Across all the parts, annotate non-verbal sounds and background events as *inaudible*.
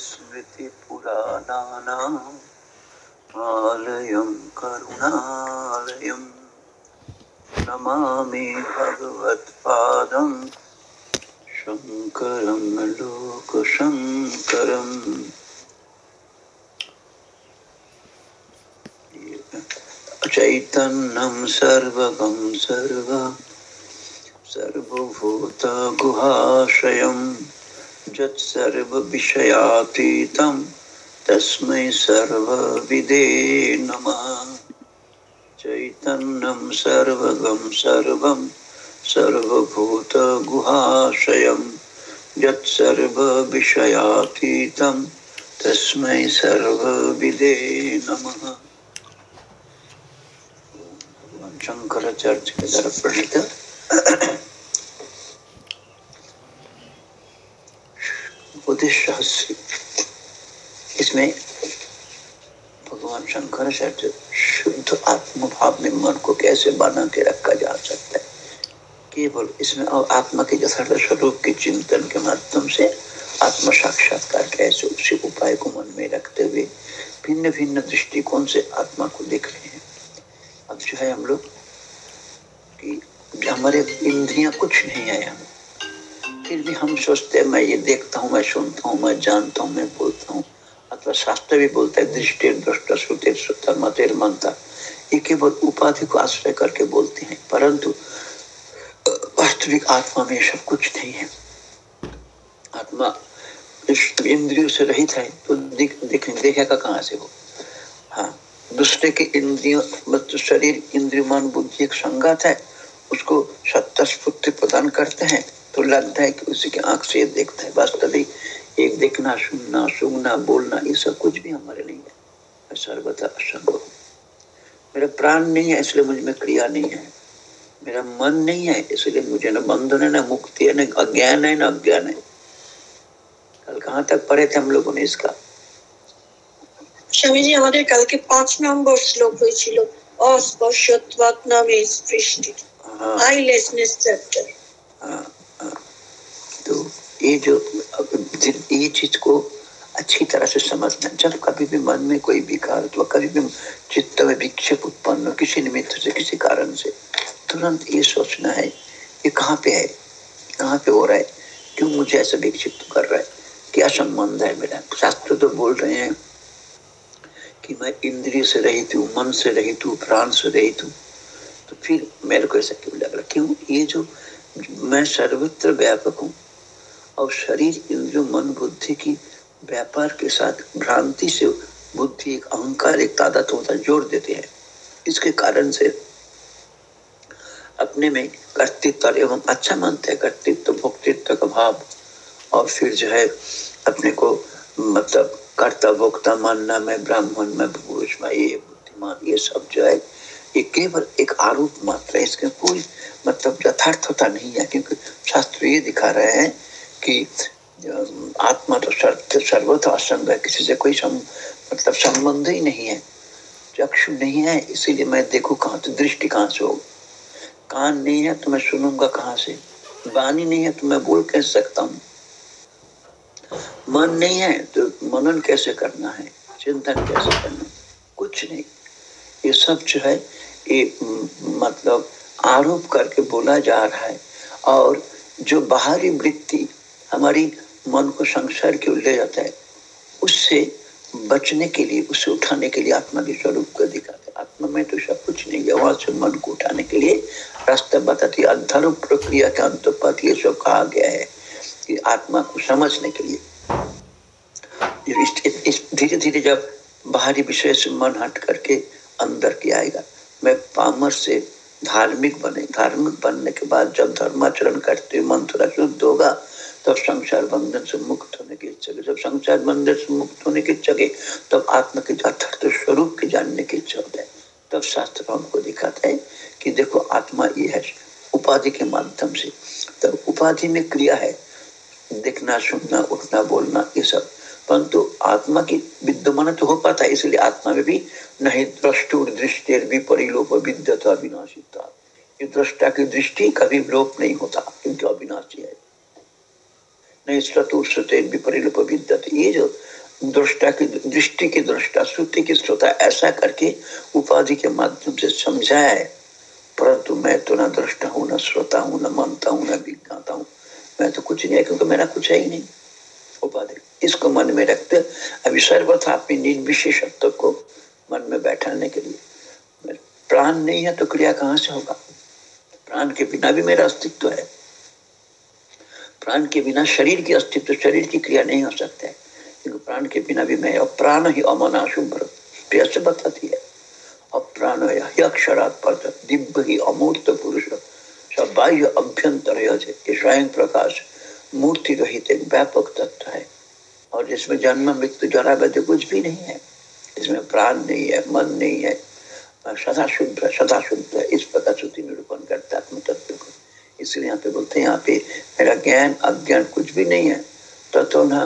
स्मृतिपुराणानाम् आलयं करुणालयं नमामि चैतन्यं सर्वगं सर्व सर्वभूतगुहाशयम् यत्सर्वविषयातीतं, तस्मै सर्वविदे नमः। चैतन्यं सर्वगं सर्वं, सर्वभूतगुहाशयं यत्सर्वविषयातीतं, तस्मै सर्वविदे नमः। शंकराचार्य के द्वारा प्रणीत उद्देश्य इसमें भगवान शंकराचार्य शुद्ध आत्म भाव में मन को कैसे बना के रखा जा सकता है? केवल इसमें और आत्मा के यथार्थ स्वरूप के चिंतन के माध्यम से आत्म साक्षात्कार कैसे उसी उपाय को मन में रखते हुए भिन्न भिन्न दृष्टिकोण से आत्मा को देख रहे हैं। अब जो है हम लोग हमारे इंद्रियाँ कुछ नहीं है हम फिर भी हम सोचते हैं मैं ये देखता हूँ मैं सुनता हूँ मैं जानता हूँ मैं बोलता हूँ। अथवा शास्त्र भी बोलता है दृष्टि दृष्ट श्रुतिर श्रुतर मतेर मंत्र ये केवल उपाधि को आश्रय करके बोलते हैं। परंतु वास्तविक आत्मा में सब कुछ नहीं है। आत्मा इंद्रियों से रहित है तो दिख, दिख, देखेगा कहाँ से वो? हाँ दूसरे के इंद्रियों मतलब शरीर इंद्रिय मन बुद्धि एक संगत है। उसको सत्ता स्फूर्ति प्रदान करते हैं तो लगता है कि उसी के आंख से देखता है वास्तविक एक देखना सुनना सुनना बोलना ये सब कुछ भी हमारे नहीं है सर्वथा असंभव मेरा प्राण नहीं है इसलिए मुझ में क्रिया नहीं है मेरा मन नहीं है इसलिए मुझे न बंधन है न मुक्ति है न अज्ञान है न अज्ञान है कल कहाँ तक पढ़े थे हम लोगों ने इसका স্বামীজি আমাদের কালকে পাঁচ নম্বর শ্লোক হয়েছিল অস্পর্শত্বাৎ নামে हाँ। I-lessness chapter. हाँ, हाँ। तो ये जो ये चीज़ को अच्छी तरह से समझना जब कभी भी मन में कोई विकार अथवा कभी भी चित्त में विक्षेप उत्पन्न हो किसी निमित्त से किसी कारण से तुरंत ये सोचना है ये कहाँ पे है कहाँ पे हो रहा है क्यों मुझे ऐसा विक्षिप्त कर रहा है क्या संबंध है मेरा? शास्त्र तो बोल रहे हैं कि मैं इंद्रिय से रहित हूँ मन से रहित हूँ प्राण से रहित हूँ। तो फिर मेरे को ऐसा क्यों लग रहा क्यों? ये जो मैं सर्वत्र व्यापक हूँ और शरीर इंद्र मन बुद्धि की व्यापार के साथ भ्रांति से बुद्धि एक अहंकार, एक तादात होता जोड़ देते हैं। इसके कारण से अपने में कर्तृत्व एवं अच्छा मानते हैं। कर्तृत्व, भोक्तृत्व का भाव और फिर जो है अपने को मतलब कर्ता भोक्ता मानना, में ब्राह्मण, में पुरुष में ये बुद्धिमान, ये सब जो है ये केवल एक आरोप मात्र है इसके कोई मतलब यथार्थता नहीं है क्योंकि शास्त्र ये दिखा रहे हैं कि आत्मा तो सर्वथा असंग है किसी से कोई सम, मतलब संबंध ही नहीं है चक्षु नहीं है इसीलिए मैं देखू कहाँ तो दृष्टि कहाँ से हो कान नहीं है तो मैं सुनूँगा कहाँ से वाणी नहीं है तो मैं बोल कैसे सकता हूँ? मन नहीं है तो मनन कैसे करना है चिंतन कैसे करना कुछ नहीं। ये सब जो है, ये मतलब आरोप करके बोला जा रहा है। और जो बाहरी वृत्ति हमारी मन को संसार की ले जाता है, उससे बचने के लिए, उसे उठाने के लिए आत्मा के स्वरूप को दिखाते आत्मा में तो सब कुछ नहीं है, वहाँ से मन को उठाने के लिए रास्ता बताती अधर्म प्रक्रिया के अंतपात ये सब कहा गया है कि आत्मा को समझने के लिए। धीरे धीरे जब बाहरी विषय से मन हट करके अंदर की आएगा। मैं पामर से धार्मिक बने, धार्मिक बनने के बाद जब धर्माचरण करते मन शुद्ध होगा, तब संसार बंधन से मुक्त होने की इच्छा जब संसार बंधन से मुक्त होने की इच्छा तब आत्मा के यथार्थ स्वरूप के जानने की इच्छा होता है। तब शास्त्र हमको दिखाता है कि देखो, आत्मा ये है उपाधि के माध्यम से। तब उपाधि में क्रिया है, देखना, सुनना, उठना, बोलना, ये सब। परंतु आत्मा की विद्यमान तो हो पाता है, इसलिए आत्मा में भी नहीं द्रष्टुर दृष्टि विपरिलोप विद्यता विनाशिता ये दृष्टा की दृष्टि कभी लोप नहीं होता, क्योंकि अविनाशी है। नहीं विद्यते, ये जो दृष्टा की दृष्टि की दृष्टा, श्रुति की श्रोता, ऐसा करके उपाधि के माध्यम से समझाए। परंतु मैं तो ना दृष्टा हूँ, ना श्रोता हूँ, ना मानता हूँ, ना विज्ञाता हूँ। मैं तो कुछ नहीं है, क्योंकि मेरा कुछ है ही नहीं। उपाधि। इसको मन में रखते अभी सर्वथा अपनी निर्विशेषत्व को मन में बैठाने के लिए। प्राण नहीं है तो क्रिया कहाँ से होगा? प्राण के बिना भी मेरा अस्तित्व है। प्राण के बिना शरीर की अस्तित्व, शरीर की क्रिया नहीं हो सकते। क्योंकि प्राण के बिना भी मैं प्राण ही अमना शुभ्र से बताती है। अप्राण अक्षरात दिव्य ही अमूर्त पुरुष। सब बाह्य अभ्यंतर स्वयं प्रकाश। मूर्ति रहित एक व्यापक तत्व है। और जिसमें जन्म मृत्यु जरा व्याधि कुछ भी नहीं है। इसमें प्राण नहीं है मन नहीं है सदा शुद्ध सदा शुद्ध है। इस प्रकार श्रुति निरूपण करता है आत्म तत्व को। इसलिए यहाँ पे बोलते हैं यहाँ पे मेरा ज्ञान अज्ञान कुछ भी नहीं है। तो, तो ना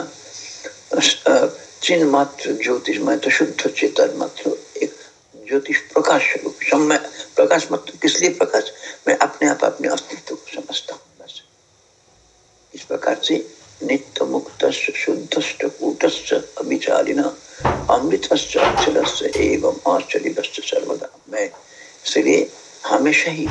चिन्ह मात्र ज्योतिष में तो शुद्ध चेतन मात्र एक ज्योतिष प्रकाश स्वरूप समय प्रकाश मात्र। किस लिए प्रकाश? मैं अपने आप अपने अस्तित्व को समझता हूँ बस। इस प्रकार से नित्य मुक्त शुद्ध कूटस्थ अभिचारिण। अमृत एवं आश्चर्य सर्वदा। मैं इसलिए हमेशा ही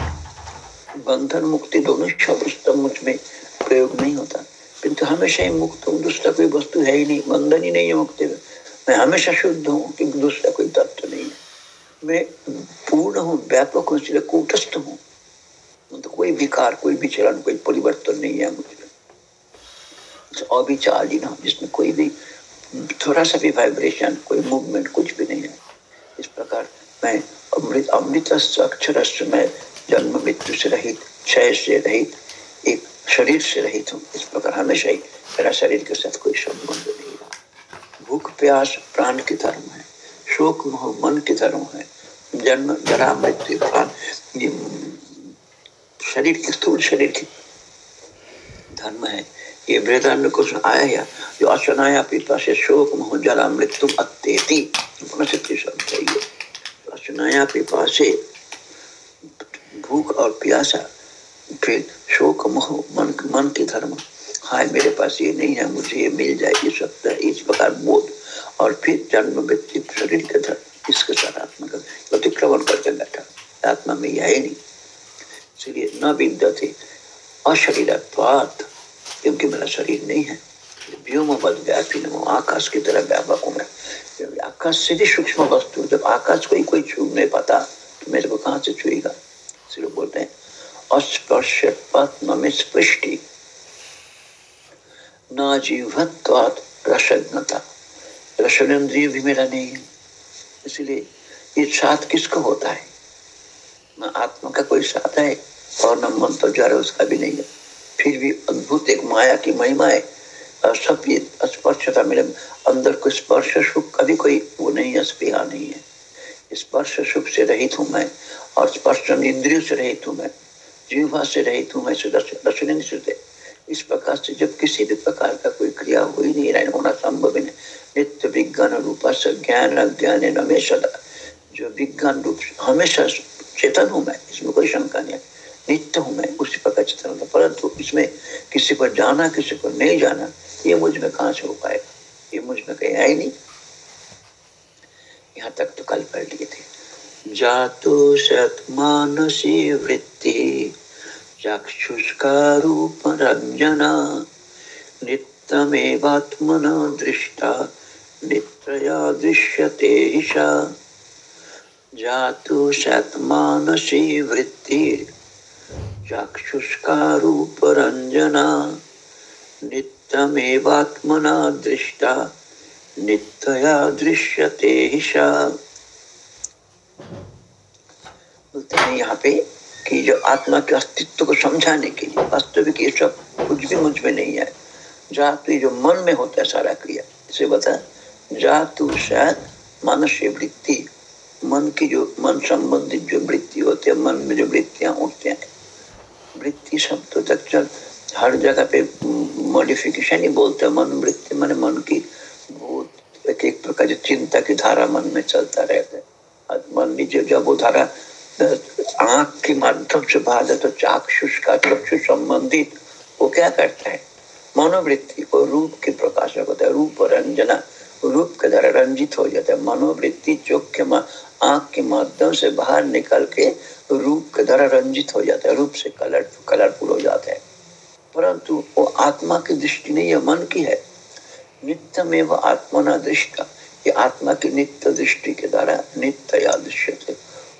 बंधन मुक्ति दोनों शब्द मुझमें प्रयोग नहीं होता। किंतु हमेशा ही मुक्त हूँ दूसरा कोई वस्तु है ही नहीं, बंधन ही नहीं है मुक्ति में। मैं हमेशा शुद्ध हूँ क्योंकि दूसरा कोई तत्व नहीं है। मैं पूर्ण हूँ, व्यापक हूँ, इसलिए कूटस्थ हूँ। तो कोई विकार, कोई विचरण, कोई परिवर्तन नहीं है मुझमें। ना जिसमें कोई भी थोड़ा सा भी वाइब्रेशन कोई मूवमेंट कुछ भी नहीं है। इस प्रकार मैं अमृत अमृत अक्षर में जन्म, मृत्यु से रहित, क्षय से रहित, एक शरीर से रहित हूँ। इस प्रकार हमेशा ही मेरा शरीर के साथ कोई संबंध नहीं रहा। भूख, प्यास, प्राण के धर्म है। शोक, मोह, मन के धर्म है। जन्म, जरा, मृत्यु, प्राण शरीर की स्थूल शरीर की धर्म है। ये वृदान कुछ आया है जो अचनाया पिता से शोक मोह जरा मृत्यु अत्येति शब्द है ये अचनाया पिता से भूख और प्यासा, फिर शोक मोह, मन मन के धर्म। हाय, मेरे पास ये नहीं है, मुझे ये मिल जाए, ये सत्य है इस प्रकार बोध। और फिर जन्म व्यक्ति शरीर के धर्म, इसके साथ आत्मा का अतिक्रमण करके बैठा आत्मा में यह नहीं। इसलिए न विद्या थे अशरीर क्योंकि मेरा शरीर नहीं है। व्योम बद व्यापी आकाश की तरह व्यापक हूँ मैं। आकाश से भी सूक्ष्म वस्तु जब आकाश को ही कोई छू नहीं पाता तो मेरे को कहाँ से छुएगा? इसलिए बोलते हैं अस्पर्शत्वात्म में स्पृष्टि न जीवत्वात रसज्ञता रसनेन्द्रिय भी मेरा नहीं है। इसलिए ये साथ किसको होता है? न आत्मा का कोई साथ है, और न मन तो जड़ उसका भी नहीं है। फिर भी अद्भुत एक माया की महिमा है। सब ये स्पर्शता मेरे अंदर को स्पर्श सुख, कभी कोई वो नहीं है, स्पेहा नहीं है। स्पर्श सुख से रहित हूँ मैं, और स्पर्श इंद्रियों से रहित हूँ मैं, जीवा से रहित हूँ मैं दर्शन से इस प्रकार से जब किसी भी प्रकार का कोई क्रिया हो ही नहीं रहा होना संभव नहीं। नित्य विज्ञान रूप से ज्ञान, अज्ञान हमेशा जो विज्ञान रूप हमेशा चेतन हूँ मैं, इसमें कोई शंका नहीं है। नित्य हूँ मैं उसी प्रकार चेतन होता परंतु इसमें किसी को जाना, किसी को नहीं जाना, ये मुझमें कहाँ से हो पाएगा? ये मुझमें कहीं है ही नहीं। यहाँ तक तो कल पढ़ लिए थे। जातो सत मानसी वृत्ति चक्षुष्कारूप रंजना, नित्यमेवात्मना दृष्टा नित्रया दृश्यते ईशा जातु सत्मानसी वृत्ति चक्षुष्कारूप रंजना नित्यमेवात्मना दृष्टा। नित्यया दृश्यते बोलते हैं यहाँ पे कि जो आत्मा के अस्तित्व को समझाने के लिए, वास्तविक ये सब कुछ भी मुझमें नहीं है। जहाँ तो जो मन में होता है सारा क्रिया, इसे बता जातु शायद मनुष्य वृत्ति, मन की जो, मन संबंधित जो वृत्ति होती है, मन में जो वृत्तियाँ उठते हैं वृत्ति शब्द तो चल हर जगह पे मॉडिफिकेशन ही बोलते हैं, मन वृत्ति, मन मन की एक एक प्रकार की चिंता की धारा मन में चलता रहता है। मन जब वो धारा आँख के माध्यम से बाहर तो चाक्षुष का चक्षु संबंधित, वो क्या करता है? मनोवृत्ति को रूप के प्रकाशक होता है, रूप रंजना रूप के द्वारा रंजित हो जाता है। मनोवृत्ति चोख के आँख के माध्यम से बाहर निकल के रूप के द्वारा रंजित हो जाता है। रूप से कलर कलरफुल हो जाता है। परंतु वो आत्मा की दृष्टि नहीं है, मन की है। नित्य में वह आत्मा दृष्टा। ये आत्मा की नित्य दृष्टि के द्वारा नित्य या दृश्य थे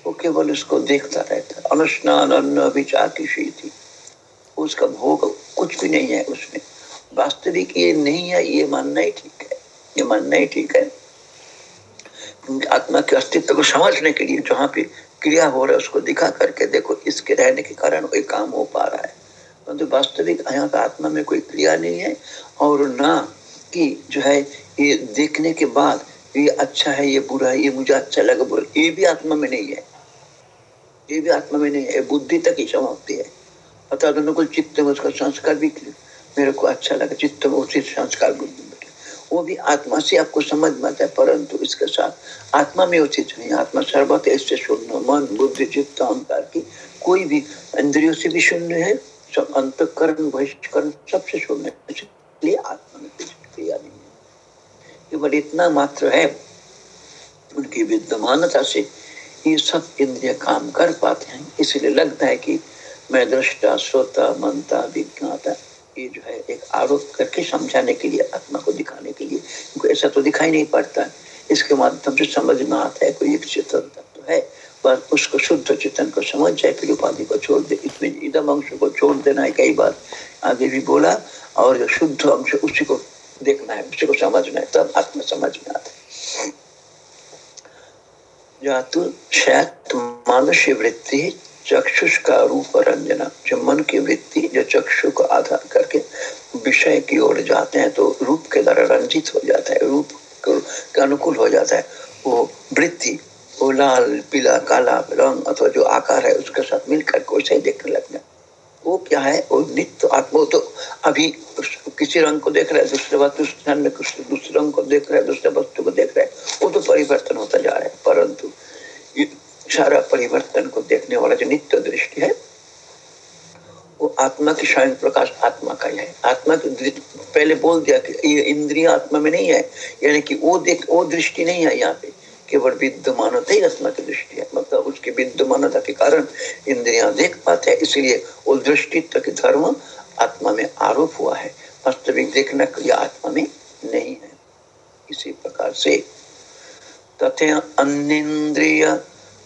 वो केवल उसको देखता रहता अनुष्णान अन्न अभिचा की थी उसका भोग कुछ भी नहीं है उसमें। वास्तविक ये नहीं है, ये मानना ही ठीक ये मानना ही ठीक है। आत्मा के अस्तित्व को समझने के लिए जहाँ पे क्रिया हो रहा है, उसको दिखा करके देखो, इसके रहने के कारण कोई काम हो पा रहा है। परंतु तो वास्तविक यहाँ पे आत्मा में कोई क्रिया नहीं है और ना कि जो है ये देखने के बाद ये अच्छा है, ये बुरा है, ये मुझे अच्छा लगा बुरा ये भी आत्मा में नहीं है। ये भी आत्मा में नहीं है बुद्धि तक ही समाप्ति है। अर्थात अनुकूल चित्त में उसका संस्कार भी मेरे को अच्छा लगा, चित्त में उसी संस्कार बुद्धि। वो भी आत्मा से आपको समझ में आता है, परंतु इसके साथ आत्मा में उचित नहीं, आत्मा सर्वत ऐसे शून्य, मन, बुद्धि, चित्त, अहंकार की कोई भी इंद्रियों से भी शून्य है, सब अंतकरण, बहिष्करण, सबसे शून्य इसलिए आत्मा में क्रिया नहीं है। केवल इतना मात्र है, उनकी विद्यमानता से ये सब इंद्रिय काम कर पाते हैं। इसलिए लगता है कि मैं दृष्टा, श्रोता मनता विज्ञाता ये जो है, एक आरोप करके समझाने के लिए, आत्मा को दिखाने के लिए, क्योंकि ऐसा तो दिखाई नहीं पड़ता। है इसके माध्यम से समझ में आता है, कोई एक चेतन तत्व तो है, बस उसको शुद्ध चेतन को समझ जाए, फिर उपाधि को छोड़ दे इसमें इदम अंश को छोड़ देना है, कई बार आगे भी बोला, और जो शुद्ध अंश उसी को देखना है, उसी को समझना है, तब आत्मा समझ में आता है। जातु शायद मानुष्य वृत्ति चक्षुष का रूप रंजना। जो मन की वृत्ति जो चक्षु को आधार करके विषय की ओर जाते हैं तो रूप के द्वारा रंजित हो जाता है, रूप के अनुकूल हो जाता है। वो वृत्ति, वो लाल, पीला, काला रंग अथवा जो आकार है, उसके साथ मिलकर वैसे ही देखने लगना वो क्या है? वो नित्य आत्मा। तो अभी किसी रंग को देख रहे हैं, दूसरे वस्तु में दूसरे रंग को देख रहे हैं, दूसरे वस्तु को देख रहे हैं, वो तो परिवर्तन होता जा रहा है। परंतु सारा परिवर्तन को देखने वाला जो नित्य दृष्टि है, वो आत्मा की स्वयं प्रकाश आत्मा का ही है। आत्मा की पहले बोल दिया कि ये इंद्रिया आत्मा में नहीं है, यानी कि वो देख, वो दृष्टि नहीं है यहाँ पे। केवल विद्यमानता ही आत्मा की दृष्टि है। मतलब उसकी विद्यमानता के कारण इंद्रिया देख पाते हैं, इसलिए वो दृष्टित्व के धर्म आत्मा में आरोप हुआ है। वास्तविक देखना यह आत्मा में नहीं है। इसी प्रकार से तथा अन्य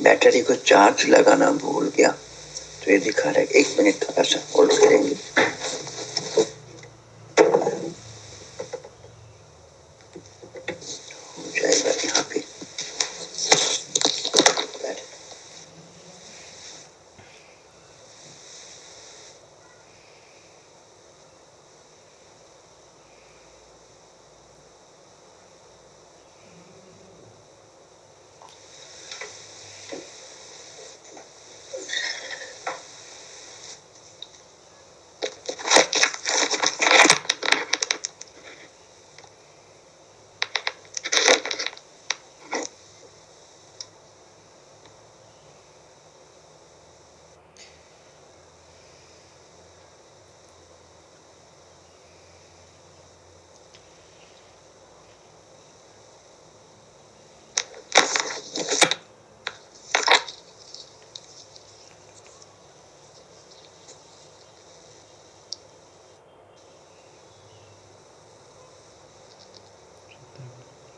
बैटरी को चार्ज लगाना भूल गया। तो ये दिखा रहा है, एक मिनट थोड़ा सा होल्ड करेंगे।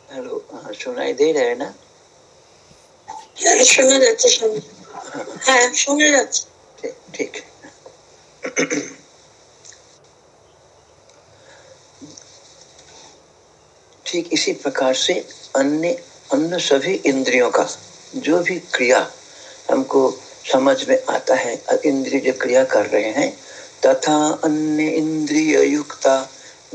हेलो हाँ सुनाई दे रहे ना শোনা যাচ্ছে হ্যাঁ শোনা যাচ্ছে ঠিক ठीक इसी प्रकार से अन्य अन्य सभी इंद्रियों का जो भी क्रिया हमको समझ में आता है इंद्रिय जो क्रिया कर रहे हैं तथा अन्य इंद्रिय युक्ता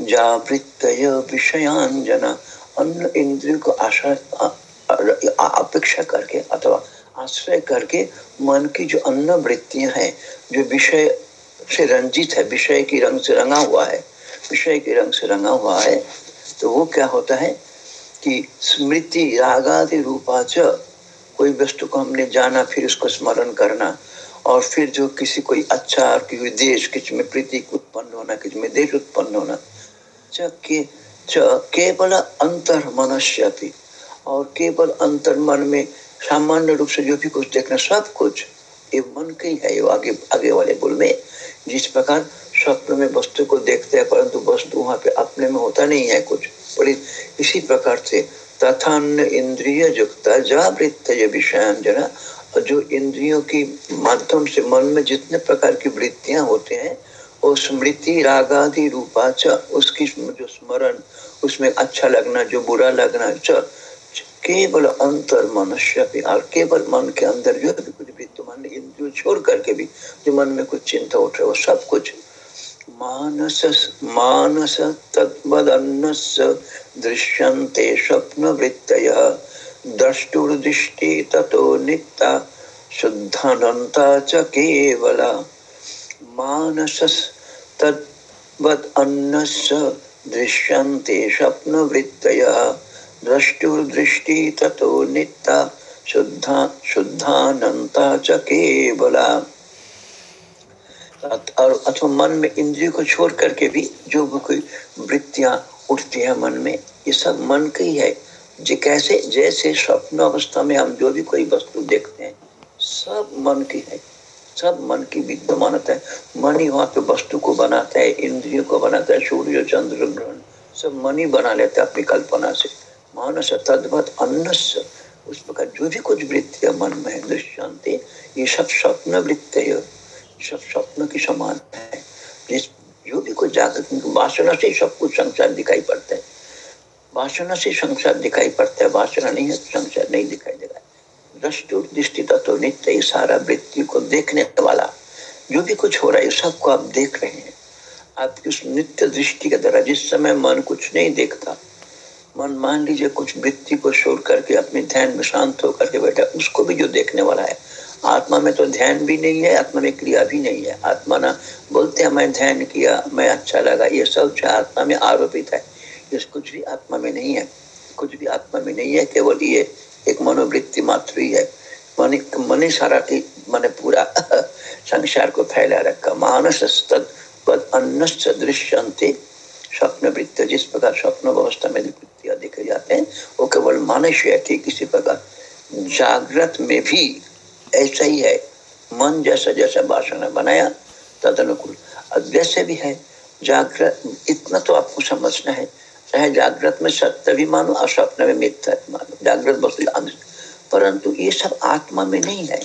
जावृत्त विषयांजना अन्य इंद्रियों को आशा अपेक्षा करके अथवा आश्रय करके मन की जो अन्य वृत्तियाँ हैं, जो विषय से रंजित है, विषय की रंग से रंगा हुआ है, विषय के रंग से रंगा हुआ है तो वो क्या होता है कि स्मृति रागादि रूपाच कोई वस्तु को हमने जाना, फिर उसको स्मरण करना, और फिर जो किसी कोई अच्छा और किसी देश, किसी में प्रीति, उत्पन्न होना, किसी में देश उत्पन्न होना के च केवल अंतर मनुष्य और केवल अंतर मन में सामान्य रूप से जो भी कुछ देखना, सब कुछ, ये मन के ही है आगे आगे वाले बोल में। जिस प्रकार स्वप्न में वस्तु को देखते हैं, परंतु वस्तु वहाँ पे अपने में होता नहीं है कुछ। इसी प्रकार से तथा इंद्रिय युक्त जावृत्त विषयांजना। और जो इंद्रियों की माध्यम से मन में जितने प्रकार की वृत्तियाँ होते हैं वो स्मृति रागादि रूपाच उसकी जो स्मरण उसमें अच्छा लगना, जो बुरा लगना च केवल अंतर मनुष्य और केवल मन के अंदर जो भी कुछ विद्यमान इंद्रियों छोड़ करके भी, जो मन में कुछ चिंता उठ रहा है, वो सब कुछ मानस मानस तद्वदन्नस्य दृश्यन्ते स्वप्नवृत्तय। द्रष्टुर्दृष्टि ततो नित्ता, शुद्धानन्ता च केवला। मानस तद्वद अन्नस्य दृश्यन्ते स्वप्नवृत्तयः। द्रष्टुर्दृष्टि ततो नित्ता, शुद्धा शुद्धानंता च केवला। और अथवा मन में इंद्रियों को छोड़ करके भी जो भी कोई वृत्तियाँ उठती है मन में, ये सब मन का ही है। जो कैसे? जैसे स्वप्न अवस्था में हम जो भी कोई वस्तु देखते हैं, सब मन की है। सब मन की विद्यमानता है। मन ही वहाँ पे वस्तु को बनाता है, इंद्रियों को बनाता है, सूर्य, चंद्र, ग्रहण, सब मन ही बना लेता है अपनी कल्पना से। मानस तद्वत अन्नस, उस प्रकार जो भी कुछ वृत्ति है, मन में दृश्यांति ये सब स्वप्न वृत्त सब स्वप्न की समान है। जिस जो भी कुछ जागृत वासना से सब कुछ संसार दिखाई पड़ता है। वासना से संसार दिखाई पड़ता है। वासना नहीं है तो संसार नहीं दिखाई देगा। दृष्टि तत्व नित्य सारा वृत्ति को देखने वाला। जो भी कुछ हो रहा है, सबको आप देख रहे हैं। आपकी उस नित्य दृष्टि के द्वारा, जिस समय मन कुछ नहीं देखता, मन मान लीजिए कुछ वृत्ति को छोड़ करके अपने ध्यान में शांत होकर के बैठा, उसको भी जो देखने वाला है। आत्मा में तो ध्यान भी नहीं है, आत्मा में क्रिया भी नहीं है। आत्मा ना बोलते हैं, मैं ध्यान किया, मैं अच्छा लगा। ये सब जो आत्मा में आरोपित है, ये कुछ भी आत्मा में नहीं है। कुछ भी आत्मा में नहीं है, केवल ये एक मनोवृत्ति मात्र ही है। मन मन सारा की, मन पूरा *laughs* संसार को फैला रखा। मानस तद अन्न दृश्यंते स्वप्न वृत्त, जिस प्रकार स्वप्न अवस्था में वृत्तियाँ देखे जाते हैं, वो केवल मनुष्य है ठीक इसी प्रकार। जागृत में भी ऐसा ही है। मन जैसा जैसा वासना बनाया तद अनुकूल वैसे भी है, जागृत, इतना तो आपको समझना है। चाहे जागृत में सत्य भी मानो, और स्वप्न में मिथ्या मानो। जागृत वस्तु परंतु ये सब आत्मा में नहीं है।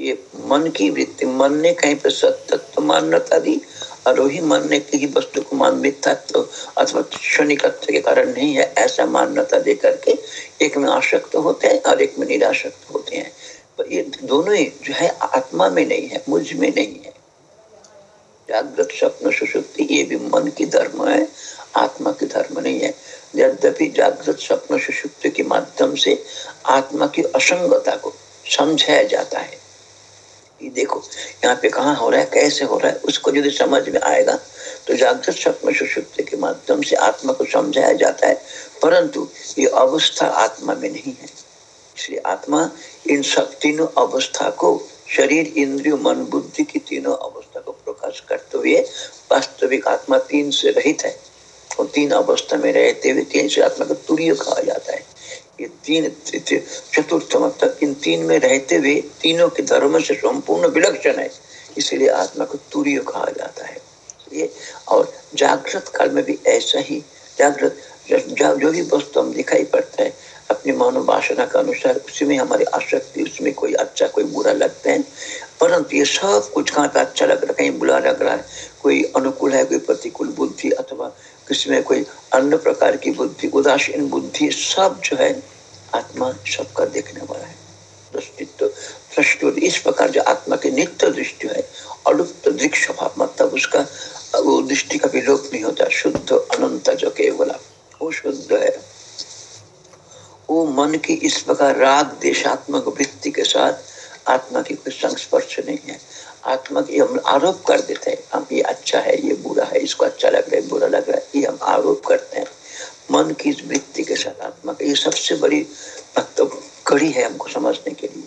ये मन की वृत्ति, मन ने कहीं पर सत्य मान्यता दी, और वही मानने की ही वस्तु को मान, मिथ्यात्व अथवा क्षणिकत्व के कारण नहीं है। ऐसा मान्यता दे करके एक में आसक्त होते हैं, और एक में निराशक्त होते हैं। ये दोनों ही जो है आत्मा में नहीं है, मुझमें नहीं है। जागृत स्वप्न सुषुप्ति, ये भी मन की धर्म है, आत्मा की धर्म नहीं है। यद्यपि जागृत स्वप्न सुषुप्ति के माध्यम से आत्मा की असंगता को समझाया जाता है। ये देखो, यहाँ पे कहा हो रहा है, कैसे हो रहा है, उसको यदि समझ में आएगा तो जागृत स्वप्न सुषुप्ति के माध्यम से आत्मा को समझाया जाता है। परंतु ये अवस्था आत्मा में नहीं है। इसलिए आत्मा इन सब तीनों अवस्था को, शरीर, इंद्रिय, मन, बुद्धि की तीनों अवस्था को प्रकाश करते हुए वास्तविक आत्मा तीन से रहित है। और तीन अवस्था में रहते हुए तीन से आत्मा को तुरीय कहा जाता है। ये तीन चतुर्थ मतलब इन तीन में रहते हुए तीनों के धर्म से संपूर्ण विलक्षण है। इसलिए आत्मा को तुरीय कहा जाता है। ये और जागृत काल में भी ऐसा ही जागृत जो भी वस्तु हम दिखाई पड़ता है अपनी मनोवासना के अनुसार उसी में हमारी आसक्ति, उसमें कोई अच्छा कोई बुरा लगता है। परंतु ये सब कुछ कहाँ पे अच्छा लग रहा है, कहीं बुरा लग रहा है? कोई अनुकूल है, कोई प्रतिकूल बुद्धि अथवा किसी में कोई अन्य प्रकार की बुद्धि, उदासीन बुद्धि सब जो है, आत्मा सबका देखने वाला है। दृष्टि इस प्रकार जो आत्मा की नित्य दृष्टि है, अलुप्त दृक्ष भाव मतलब उसका, वो दृष्टि का विलोप नहीं होता, शुद्ध, अनंत, जो केवल, वो शुद्ध है। वो मन की इस प्रकार राग, देशात्मक वृत्ति के साथ आत्मा की कोई संस्पर्श नहीं है। आत्मा की हम आरोप कर देते हैं, हम ये अच्छा है, ये बुरा है, इसको अच्छा लग रहा है, बुरा लग रहा है, ये हम आरोप करते हैं। मन की इस वृत्ति के साथ आत्मा का ये सबसे बड़ी मतलब कड़ी है हमको समझने के लिए।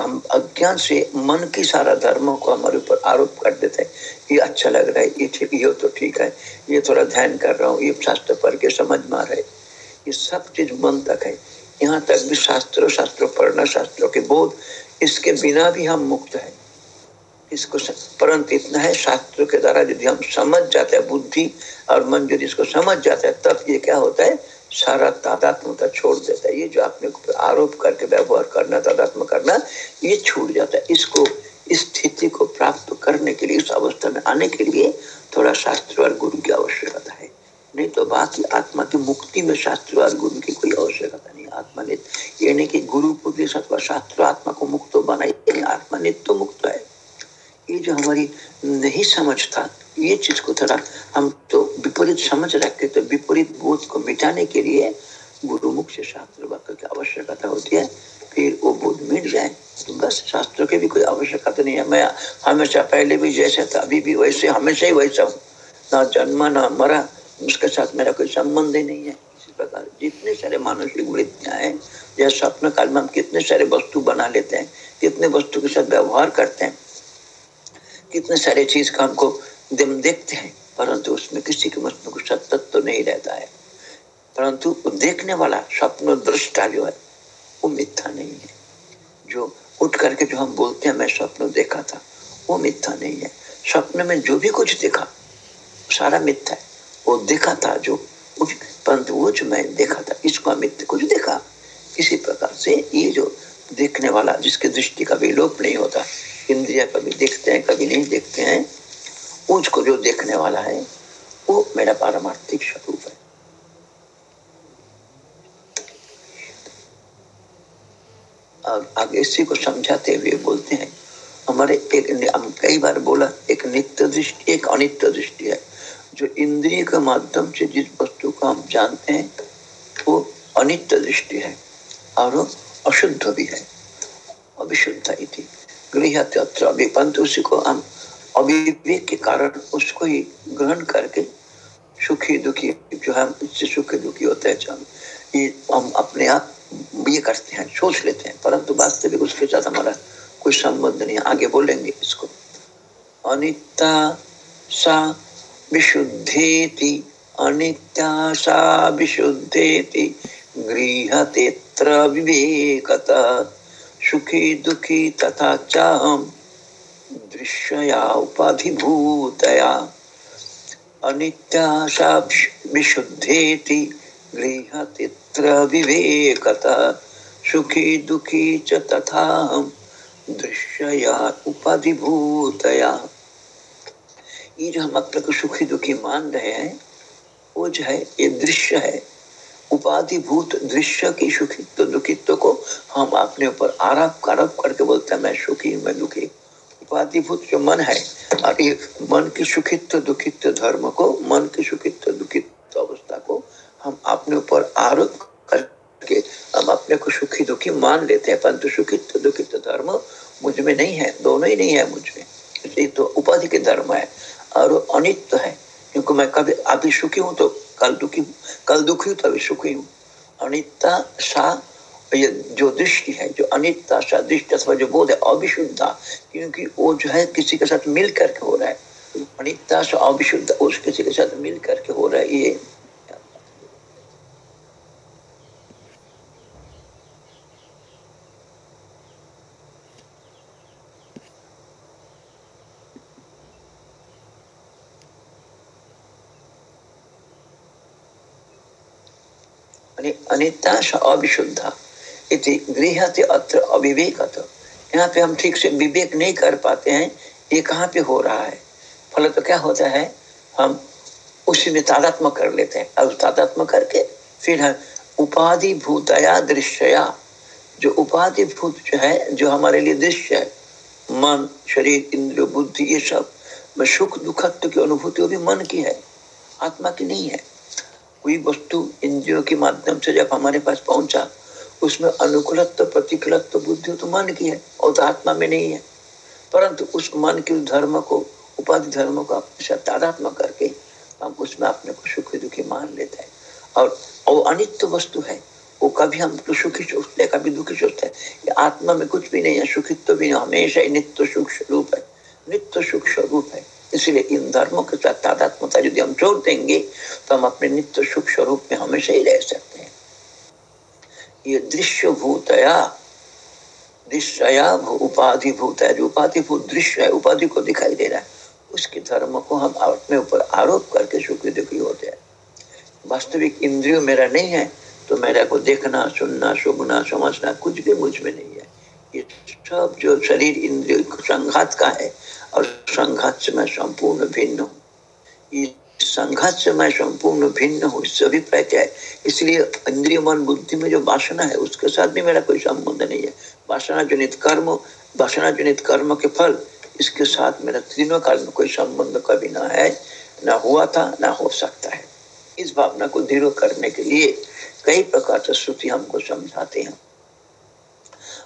हम अज्ञान से मन की सारा धर्मों को हमारे ऊपर आरोप कर देते हैं। ये अच्छा लग रहा है, ये ठीक ये तो ठीक है, ये थोड़ा ध्यान कर रहा हूँ, ये शास्त्र पढ़ के समझ में आ रहा है। ये सब चीज़ मन तक है। यहाँ तक भी शास्त्रों शास्त्रों पढ़ना शास्त्रों के बोध, इसके बिना भी हम मुक्त है। इसको परंतु इतना है शास्त्रों के द्वारा यदि हम समझ जाते हैं बुद्धि और मन यदि इसको समझ जाता है, तब ये क्या होता है? सारा तादात्मता छोड़ देता है। ये जो अपने आरोप करके व्यवहार करना तादात्म करना, ये छूट जाता है। इसको, इस स्थिति को प्राप्त करने के लिए, इस अवस्था में आने के लिए थोड़ा शास्त्र और गुरु की आवश्यकता है। नहीं तो बाकी आत्मा की मुक्ति में शास्त्र और गुरु की कोई आवश्यकता नहीं आत्मा यानी कि गुरु उपदेश अथवा शास्त्र आत्मा को मुक्त बनाई आत्मा नित्य मुक्त है। ये जो हमारी नहीं समझ था, ये चीज़ को थोड़ा हम तो विपरीत समझ रखते तो विपरीत बोध को मिटाने के लिए गुरु मुख से शास्त्र वाक्य की आवश्यकता होती है, फिर वो बोध मिट जाए। तो बस शास्त्र की भी कोई आवश्यकता नहीं है। मैं हमेशा पहले भी जैसे था, अभी भी वैसे, हमेशा ही वैसा हूँ। ना जन्मा, ना मरा उसके साथ मेरा कोई संबंध ही नहीं है इसी प्रकार जितने सारे मानसिक वृत्तियाँ हैं, या स्वप्न काल में हम कितने सारे वस्तु बना लेते हैं, कितने वस्तु के साथ व्यवहार करते हैं, कितने सारे चीज़ का हमको हम देखते हैं, परंतु उसमें किसी के मन को सतत तो नहीं रहता है। परंतु देखने वाला स्वप्न दृष्टा जो है, वो मिथ्या नहीं है। जो उठ करके जो हम बोलते हैं, मैं स्वप्न देखा था, वो मिथ्या नहीं है। स्वप्न में जो भी कुछ देखा, सारा मिथ्या है। वो देखा था जो कुछ, परंतु वो जो मैं देखा था, इसको अमित कुछ देखा, इसी प्रकार से ये जो देखने वाला, जिसके दृष्टि का विलोप नहीं होता, इंद्रिया कभी देखते हैं, कभी नहीं देखते हैं, उसको जो देखने वाला है, वो मेरा पारमार्थिक स्वरूप है। आगे इसी को समझाते हुए बोलते हैं, हमारे एक, हम कई बार बोला, एक नित्य दृष्टि, एक अनित्य दृष्टि है। जो इंद्रिय के माध्यम से जिस वस्तु को हम जानते हैं, वो अनित्य दृष्टि है और अशुद्ध भी है। अभिशुद्ध परंतु उसी को हम अविवेक के कारण उसको ही ग्रहण करके सुखी दुखी जो हम इससे सुखी दुखी होते हैं ये हम अपने आप ये करते हैं, सोच लेते हैं, परंतु वास्तविक उसके साथ हमारा कोई संबंध नहीं आगे बोलेंगे इसको। अनित्या सा विशुद्धेति अनित्या सा विशुद्धेति गृहतेत्र विवेकता, सुखी दुखी तथा चाहम दृश्यया उपाधिभूतया। अनित्याशा विशुद्धेति गृहतित्र विवेकता, सुखी दुखी च तथा दृश्यया उपाधिभूतया। ये जो हम अपने को सुखी दुखी मान रहे हैं, वो जो है, ये दृश्य है। उपाधि भूत दृश्य की सुखित्व दुखित्व को हम अपने ऊपर आरोप आरोप करके बोलते हैं, मैं सुखी, मैं दुखी। उपाधि भूत जो मन है, और ये मन की सुखित्व, दुखित्व धर्म को, मन की सुखित्व, दुखित्व अवस्था को हम अपने ऊपर आरोप करके हम अपने को सुखी दुखी मान लेते हैं। परंतु सुखित्व, दुखित्व धर्म मुझमें नहीं है, दोनों ही नहीं है मुझमें। ये तो उपाधि के धर्म है। और अनित्य है। क्योंकि मैं कभी अभी सुखी हूँ तो कल दुखी कल दुखी हूँ तो अभी सुखी हूँ। अनित्ता सा, ये जो दृष्टि है, जो अनित्ता सा दृष्टि, अथवा जो बोध है अविशुद्धा क्योंकि वो जो है किसी के साथ मिल करके हो रहा है। अनित्ता सा अविशुद्ध उस किसी के साथ मिल करके हो रहा है, ये अनित्या अविशुद्धा। इति गृहते अत्र अविवेकत। यहाँ पे हम ठीक से विवेक नहीं कर पाते हैं, ये कहाँ पे हो रहा है? फल तो क्या होता है, हम उसी में तादात्म कर लेते हैं। और तादात्म करके फिर हम उपाधि भूतया दृश्यया। जो उपाधि भूत जो है, जो हमारे लिए दृश्य है, मन, शरीर इंद्र बुद्धि, ये सब सुख दुखत्व की अनुभूति वो भी मन की है। आत्मा की नहीं है। कोई वस्तु इंद्रियों के माध्यम से जब हमारे पास पहुँचा, उसमें अनुकूलत्व, प्रतिकूलत्व, बुद्धि तो मन की है और तो आत्मा में नहीं है। परंतु उस मन के धर्म को, उपाधि धर्म को तादात्मा करके हम उसमें अपने को सुखी दुखी मान लेते हैं। और वो अनित्य वस्तु है, वो कभी हम तो सुखी सोचते हैं, कभी दुखी सोचते हैं। आत्मा में कुछ भी नहीं है सुखित्व भी नहीं, हमेशा ही नित्य सुख स्वरूप है। नित्य सुख स्वरूप है। इसलिए इन धर्मों के साथ तादात्मता यदि हम छोड़ देंगे तो हम अपने नित्य सुख स्वरूप में हमेशा ही रह सकते हैं। ये दृश्य भूतया दृश्यया उपाधि भूत है। जो उपाधि भूत दृश्य है, उपाधि को दिखाई दे रहा है। उसके धर्म को हम अपने ऊपर आरोप करके सुखी दुखी होते हैं। वास्तविक इंद्रियों मेरा नहीं है तो मेरा को देखना, सुनना सुगना समझना कुछ भी मुझमें नहीं है। ये सब जो शरीर इंद्रियों संघात का है और संघात से मैं संपूर्ण भिन्न हूँ। संघात से मैं संपूर्ण भिन्न हूँ, इससे अभिप्राय क्या है? इसलिए इंद्रिय, मन, बुद्धि में जो वासना है, उसके साथ भी मेरा कोई संबंध नहीं है। वासना जनित कर्म वासना जनित कर्म के फल, इसके साथ मेरा तीनों काल में कोई संबंध कभी ना है, ना हुआ था, ना हो सकता है। इस भावना को दृढ़ करने के लिए कई प्रकार से श्रुति हमको समझाते हैं।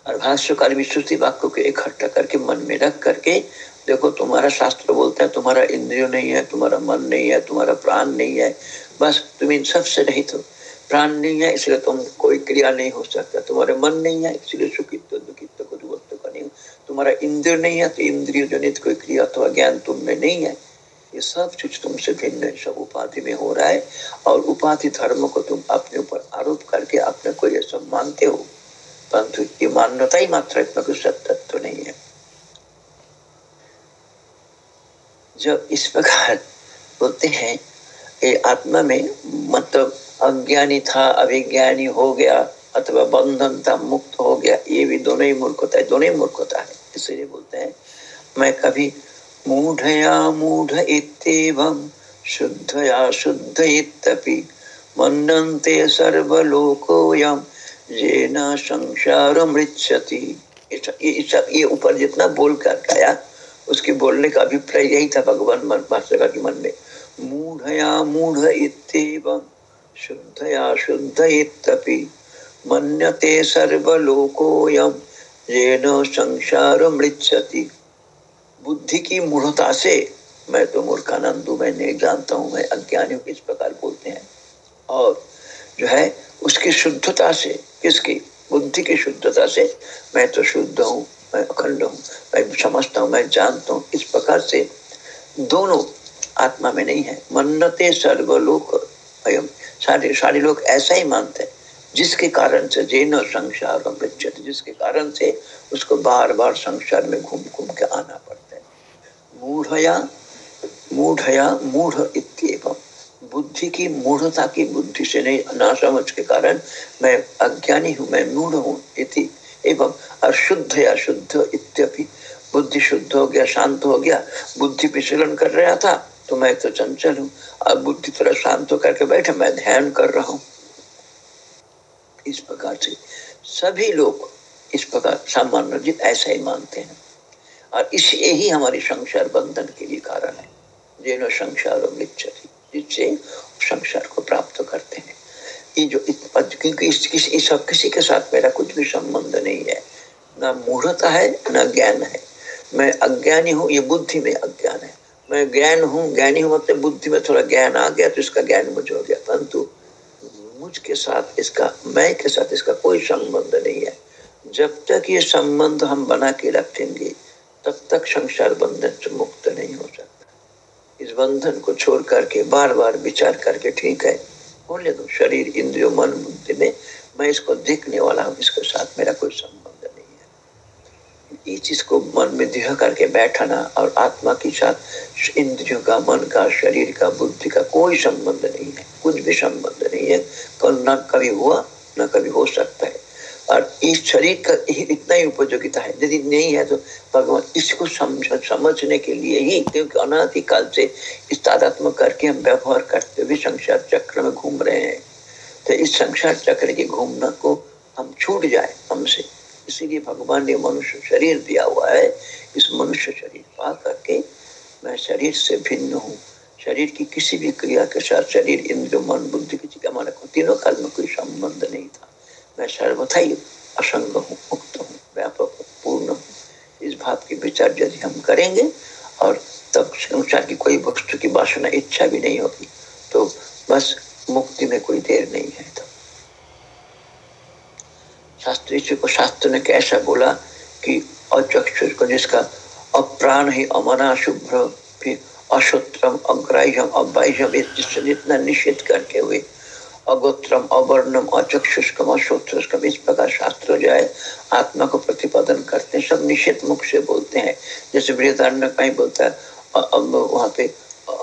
और भाष्यकार भी श्रुति वाक्य को इकट्ठा करके मन में रख करके देखो, तुम्हारा शास्त्र बोलता है, तुम्हारा इंद्रियो नहीं है, तुम्हारा मन नहीं है, तुम्हारा प्राण नहीं है। बस तुम इन सबसे रहित हो। प्राण नहीं है, इसलिए तुम कोई क्रिया नहीं हो सकता। तुम्हारे मन नहीं है, इसलिए सुखित दुखित को का नहीं तुम्हारा इंद्रिय नहीं है तो इंद्रिय जनित कोई क्रिया अथवा ज्ञान तुम में नहीं है। ये सब चीज़ तुमसे भिन्न है, सब उपाधि में हो रहा है। और उपाधि धर्म को तुम अपने ऊपर आरोप करके अपने को यह सब मानते हो। परंतु ये मान्यता ही मात्र इतना कोई सत्य तो नहीं है। जब इस प्रकार बोलते हैं ये आत्मा में मतलब अज्ञानी था अभिज्ञानी हो गया अथवा बंधन था, मुक्त हो गया, ये भी दोनों ही मूर्खता है, दोनों ही मूर्खता है। इसलिए बोलते हैं, मैं कभी मूढ़या मूढ़ इत्येवं शुद्धया शुद्ध इत्यपि मन्नन्ते ये न संसार मृच्छति ये ऊपर जितना बोल कर गया उसके बोलने का अभिप्राय यही था भगवान मन भाषा के मन में। मूढ़या मूढ़ शुद्धया शुद्ध इत्यपि मन्यते सर्वलोकोऽयं, येन संसार मृच्छति। बुद्धि की मूढ़ता से, मैं तो मूर्खानंद हूँ, मैं नहीं जानता हूँ, मैं अज्ञानी इस प्रकार बोलते हैं। और जो है, उसकी शुद्धता से, किसकी? बुद्धि की शुद्धता से, मैं तो शुद्ध हूँ। मैं अखंड हूँ मैं समझता हूँ, मैं जानता हूँ इस प्रकार से दोनों आत्मा में नहीं है। मन्नते सर्वलोक सारे सारे लोग ऐसा ही मानते हैं, जिसके कारण से जैन संसार जिसके कारण से उसको बार बार संसार में घूम घूम के आना पड़ता है। मूढ़या मूढ़या, मूढ़ इत्येवं। बुद्धि की मूढ़ता की बुद्धि से नहीं ना समझ के कारण मैं अज्ञानी हूँ, मैं मूढ़ हूँ इति एवं अशुद्ध या शुद्ध इत्यपि बुद्धि शुद्ध हो गया, शांत हो गया। बुद्धि विचलन कर रहा था तो मैं तो चंचल हूँ। अब बुद्धि थोड़ा शांत होकर के बैठे, मैं ध्यान कर रहा हूँ। इस प्रकार से सभी लोग इस प्रकार सामान्य जी ऐसा ही मानते हैं। और इस यही हमारी संसार बंधन के लिए कारण है। जिनो संसार जिससे संसार को प्राप्त करते हैं। ये जो क्योंकि इस, इस, इस सब किसी के साथ मेरा कुछ भी संबंध नहीं है ना मूढ़ता है ना ज्ञान है मैं अज्ञानी हूँ ये बुद्धि में अज्ञान है मैं ज्ञान हूँ ज्ञानी हूँ मतलब बुद्धि में थोड़ा ज्ञान आ गया तो इसका ज्ञान मुझे हो गया परंतु मुझ के साथ इसका मैं के साथ इसका कोई संबंध नहीं है जब तक ये संबंध हम बना के रखेंगे तब तक संसार बंधन से मुक्त नहीं हो सकता इस बंधन को छोड़ करके बार बार विचार करके ठीक है बोले दो शरीर इंद्रियों मन बुद्धि में, मैं इसको देखने वाला हूँ, इसके साथ मेरा कोई संबंध नहीं है। ये चीज़ को मन में देह करके बैठाना और आत्मा के साथ इंद्रियों का मन का, शरीर का, बुद्धि का कोई संबंध नहीं है, कुछ भी संबंध नहीं है, कल न कभी हुआ, न कभी हो सकता है। और इस शरीर का इतना ही उपयोगिता है। यदि नहीं है तो भगवान इसको समझ, समझने के लिए ही, क्योंकि अनादि काल से इस तादात्मक करके हम व्यवहार करते हुए संसार चक्र में घूम रहे हैं। तो इस संसार चक्र के घूमना को हम छूट जाए हमसे। इसीलिए भगवान ने मनुष्य शरीर दिया हुआ है। इस मनुष्य शरीर पा करके मैं शरीर से भिन्न हूँ। शरीर की किसी भी क्रिया के साथ शरीर इंद्र मन, बुद्धि की हमारा तीनों काल में कोई संबंध नहीं था। मैं सर्वथा ही असंग हूँ, मुक्त हूँ, व्यापक हूँ, पूर्ण हूँ। इस भाव के विचार यदि हम करेंगे और तब संसार की कोई वस्तु की वासना इच्छा भी नहीं होगी तो बस मुक्ति में कोई देर नहीं है तो शास्त्री को शास्त्र ने कैसा बोला कि अचक्षुष को जिसका अप्राण ही अमना शुभ्र, फिर अग्राह्यम, अबाह्यम जितना निषेध करके हुए अगोत्रम अवर्णम अचक्षुष्कम अश्रोत्रम इस प्रकार शास्त्र जो है आत्मा को प्रतिपादन करते हैं सब निषेध मुख से बोलते हैं जैसे बृहदारण्य कहीं बोलता है वहाँ पे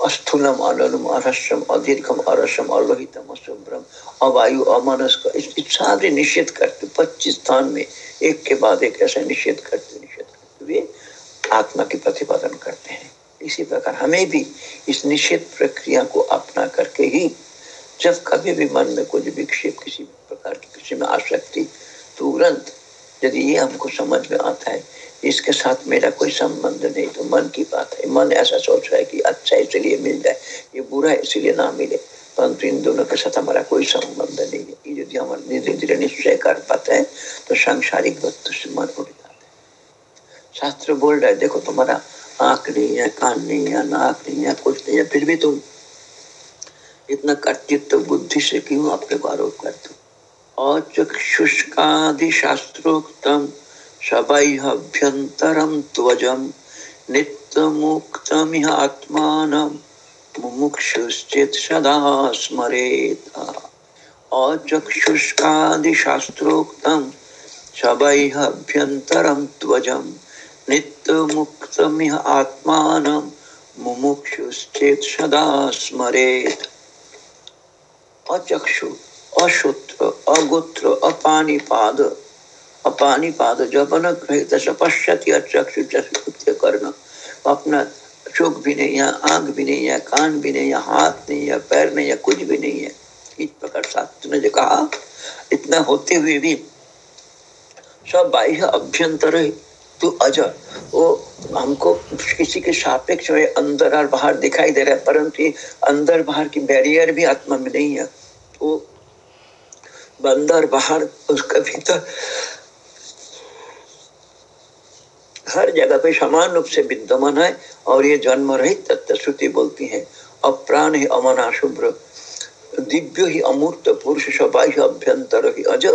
अस्थूलम अनलम अरस्यम अदीर्घम अरसम अलोहितम अशुभ्रम अवायु अमनस्क इस सारे निषेध करते पच्चीस स्थान में एक के बाद एक ऐसा निषेध करते निषेध करते हुए आत्मा की प्रतिपादन करते हैं इसी प्रकार हमें भी इस निषेध प्रक्रिया को अपना करके ही जब कभी भी मन में कुछ विक्षेप किसी प्रकार की किसी में आसक्ति तुरंत यदि ये हमको समझ में आता है, इसके साथ मेरा कोई संबंध नहीं तो मन की बात है। मन ऐसा सोच रहा है कि अच्छा इसलिए मिल जाए, ये बुरा इसलिए ना मिले। परंतु इन दोनों के साथ हमारा कोई संबंध नहीं है। यदि हम धीरे धीरे निश्चय कर पाते हैं तो सांसारिक वस्तु से मन उड़ जाता है। शास्त्र बोल रहा देखो तुम्हारा आँख नहीं है, कान नहीं है, नाक नहीं है, कुछ नहीं है, फिर भी तुम इतना कर्तृत्व बुद्धि से क्यों अपने को आरोप करते अचक्षुष्कादि शास्त्रोक्तम शवैहभ्यन्तरं त्वजं नित्यमुक्तमिह आत्मानं, मुमुक्षुश्चेत् सदा स्मरेत्। अचक्षुष्कादिशास्त्रोक्तं शवैहभ्यन्तरं त्वजं नित्यमुक्तमिह आत्मानं, मुमुक्षुश्चेत् सदा स्मरेत्। अचक्षु, अशुत्र, अगोत्र, अपानिपाद। अपानी पाद जपन ग्रहित पश्चात चक्षु करना अपना चोक भी नहीं है, आँख भी नहीं है, कान भी नहीं है, हाथ नहीं है, पैर नहीं है, कुछ भी नहीं है। इस प्रकार शास्त्र ने जो कहा, इतना होते हुए भी सब बाह्य अभ्यंतर तो अजर, वो हमको किसी के सापेक्ष में अंदर और बाहर दिखाई दे रहा है, परंतु अंदर बाहर की बैरियर भी आत्मा में नहीं है। वो अंदर बाहर उसका भीतर हर जगह पे समान रूप से विद्यमान है और ये जन्म रहित तत्व श्रुति बोलती है। अप्राण ही अमना शुभ्र दिव्य ही अमूर्त पुरुष सबाह्य अभ्यंतर ही अज,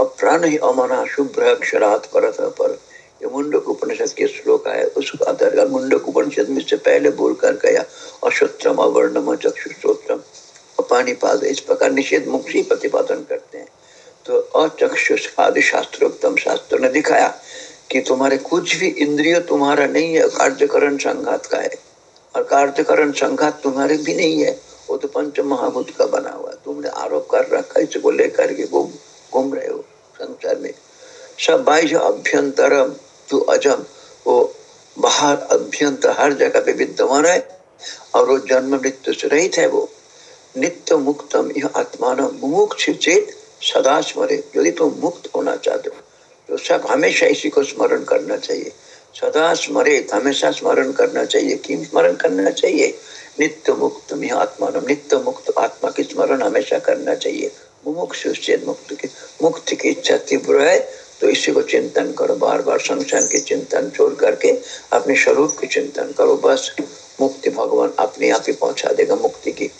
अप्राण ही अमना शुभ्र अक्षरात पर। ये मुंडक उपनिषद के श्लोक है उसका आधार मुंडक उपनिषद में से पहले बोल कर गया अशुत्रम अवर्णम चक्षुश्रोत्रम पाद इस प्रकार निषेध मुक्ति प्रतिपादन करते हैं। तो अचक्षुष आदि शास्त्रोक्तम शास्त्र ने दिखाया कि तुम्हारे कुछ भी इंद्रिय तुम्हारा नहीं है कार्यकरण संघात का है। और कार्यकरण संघात तुम्हारे भी नहीं है, वो तो पंच महाभूत का बना हुआ तुमने आरोप कर रखा इसको लेकर के घूम घूम रहे हो संसार में। सब बाह्य अभ्यंतर जो अजम, वो बाहर अभ्यंतर हर जगह पे विद्यमान है, और वो जन्म मृत्यु से रहित है वो। नित्य मुक्तम यह आत्मान मुमुक्ष चेत सदा स्मरे यदि तुम मुक्त होना चाहते हो तो सब हमेशा इसी को स्मरण करना चाहिए। सदा स्मरित हमेशा स्मरण करना चाहिए। किम स्मरण करना चाहिए? नित्य मुक्त में आत्मा नित्य मुक्त आत्मा की स्मरण हमेशा करना चाहिए। मुमुक्ष मुक्त की, मुक्ति की इच्छा तीव्र है तो इसी को चिंतन करो। बार बार संसार के चिंतन छोड़ करके अपने स्वरूप की चिंतन करो। बस मुक्ति भगवान अपने आप ही पहुँचा देगा, मुक्ति की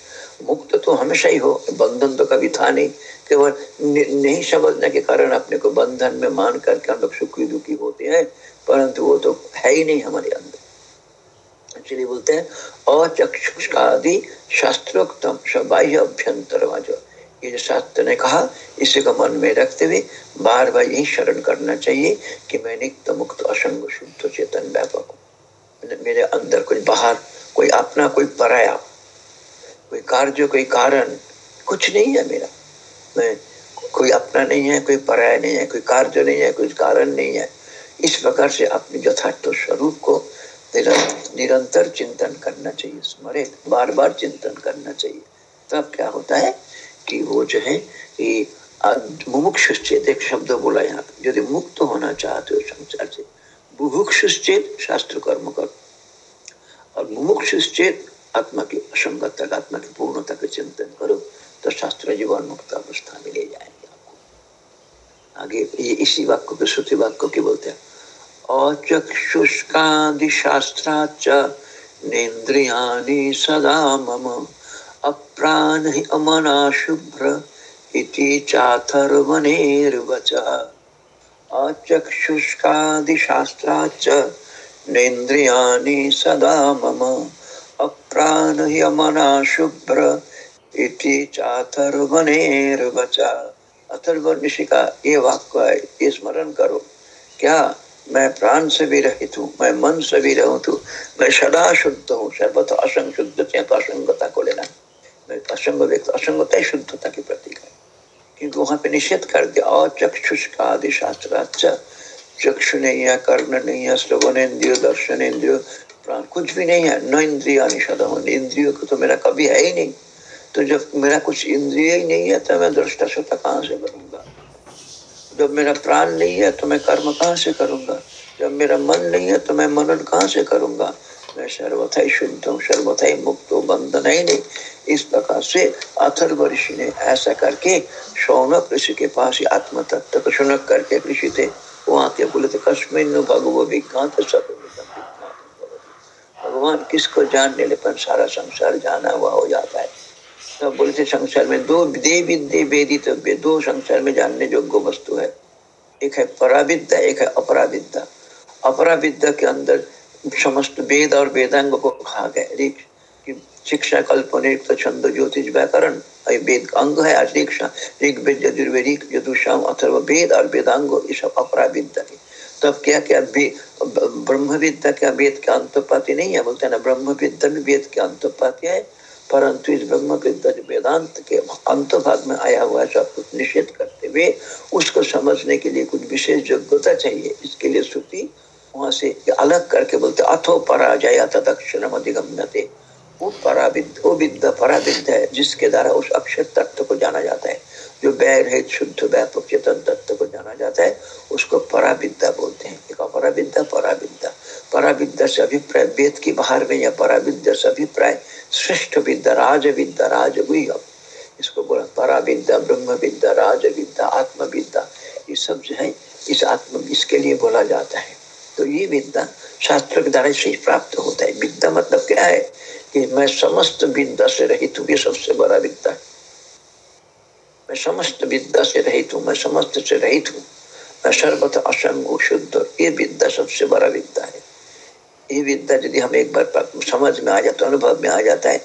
मुक्त तो हमेशा ही हो, बंधन तो कभी था नहीं। केवल नहीं समझने के कारण अपने को बंधन में मान करके हम लोग सुखी दुखी होते हैं, परंतु वो तो है ही नहीं हमारे अंदर। इसलिए बोलते हैं अचक्षुषादि शास्त्रोक्तम सबाह्य अभ्यंतर ये शास्त्र ने कहा, इसी को मन में रखते हुए बार बार यही शरण करना चाहिए कि मैं नित्य मुक्त, असंग, शुद्ध, चेतन, व्यापक हूँ। मेरे अंदर कोई बाहर, कोई अपना, कोई पराया कोई कार्य, कोई कारण, कुछ नहीं है मेरा। मैं, कोई अपना नहीं है, कोई पराया नहीं है, कोई कार्य नहीं है, कोई कारण नहीं है। इस प्रकार से अपने यथार्थ स्वरूप को निरंतर चिंतन करना चाहिए, स्मरित बार बार चिंतन करना चाहिए। तब क्या होता है कि वो जो है, कि मुमुक्षुश्चेत एक शब्द बोला यहाँ। पे यदि मुक्त होना चाहते हो संसार से बुभुक्षुश्चेत शास्त्र कर्म करो। और मुमुक्षुश्चेत आत्मा की असंगत तक आत्मा की पूर्णता का चिंतन करो तो शास्त्र जीवन मुक्त अवस्था में ले जाएँगे आपको आगे ये इसी वाक्य को श्रुति वाक्य की बोलते हैं अचक्षुष्कादि शास्त्राच नेन्द्रियाणि सदा मम अप्राण अमना शुभ्र इति चाथर्वणेर्वच अचक्षुष्कादिशास्त्राच्च नेन्द्रियाणि सदा मम अप्राण यमना शुभ्र इति चाथर्वणेर्वच अथर्व ऋषि ये वाक्य है, ये स्मरण करो। क्या मैं प्राण से भी रहित हूँ, मैं मन से भी रहूँ हूँ, मैं सदा शुद्ध हूँ सर्वत असंग शुद्ध से तो असंगता को लेना। मैं असंग व्यक्त, असंगता ही शुद्धता की प्रतीक है। क्योंकि वहाँ पे निषेध कर दिया और चक्षुष का आदि शास्त्र चक्षु नहीं है, कर्ण नहीं है श्रवण इंद्रियो दर्शन इंद्रियो प्राण, कुछ भी नहीं है। न इंद्रिया निषद इंद्रियों को तो मेरा कभी है ही नहीं। तो जब मेरा कुछ इंद्रिय ही नहीं है तो मैं दृष्टा श्रोता कहाँ से करूँगा? जब मेरा प्राण नहीं है तो मैं कर्म कहाँ से करूँगा? जब मेरा मन नहीं है तो मैं मनन कहाँ से करूँगा? मैं सर्वथा ही शुद्ध हूँ, सर्वथा ही मुक्त हूँ, बंधन ही नहीं। इस प्रकार से अथर्व ऋषि ने ऐसा करके शौनक ऋषि के पास ही आत्म तत्व शुनक करके ऋषि थे। वहाँ के बोले थे कश्मीर भगवो विज्ञात सब भगवान किसको जानने लेकिन सारा संसार जाना हुआ हो जाता है। तो बोले थे, संसार में दो दे विद्य वेदित दो संसार में जानने योग्य वस्तु है। एक है पराविद्या, एक है अपराविद्या। अपराविद्या के अंदर समस्त वेद और वेदांग को कहा गया शिक्षा कल्प नियुक्त छंद, ज्योतिष, व्याकरण वेद अंग है, आज दीक्षा ऋग वेद यजुर्वेदिक यदुषाम अथर्व वेद और वेदांग, ये सब अपरा विद्या है। तब क्या क्या ब्रह्म विद्या क्या वेद के अंतपाती नहीं है? बोलते ना ब्रह्म विद्या भी वेद के अंतपाती है, परंतु इस ब्रह्म विद्या जो वेदांत के अंत भाग में आया हुआ सब कुछ निषेध करते हुए, उसको समझने के लिए कुछ विशेष योग्यता चाहिए। इसके लिए श्रुति वहाँ से अलग करके बोलते अथो पराजय तदक्षरम अधिगम्यते। वो पराविद्या, वो विद्या पराविद्या है, जिसके द्वारा उस अक्षर तत्व को जाना जाता है। जो वैर है शुद्ध व्यापक चेतन तत्व को जाना जाता है, उसको पराविद्या बोलते हैं। एक अपराविद्या पराविद्या। पराविद्या से अभिप्राय, वेद की बाहर में या पराविद्या से अभिप्राय, श्रेष्ठ विद्या राज विद्या राज इसको बोला पराविद्या ब्रह्म विद्या राज विद्या आत्मविद्या। ये सब जो है, इस आत्म, इसके लिए बोला जाता है। तो ये विद्या शास्त्र के द्वारा से प्राप्त होता है। विद्या मतलब क्या है? कि मैं समस्त विद्या से रहित हूँ, ये सबसे बड़ा विद्या। है मैं समस्त विद्या से रहित हूँ, मैं समस्त से रहित हूँ। मैं सर्वथ असंग शुद्ध। ये विद्या सबसे बड़ा विद्या है। ये विद्या यदि हम एक बार समझ में आ जाता अनुभव में आ जाता है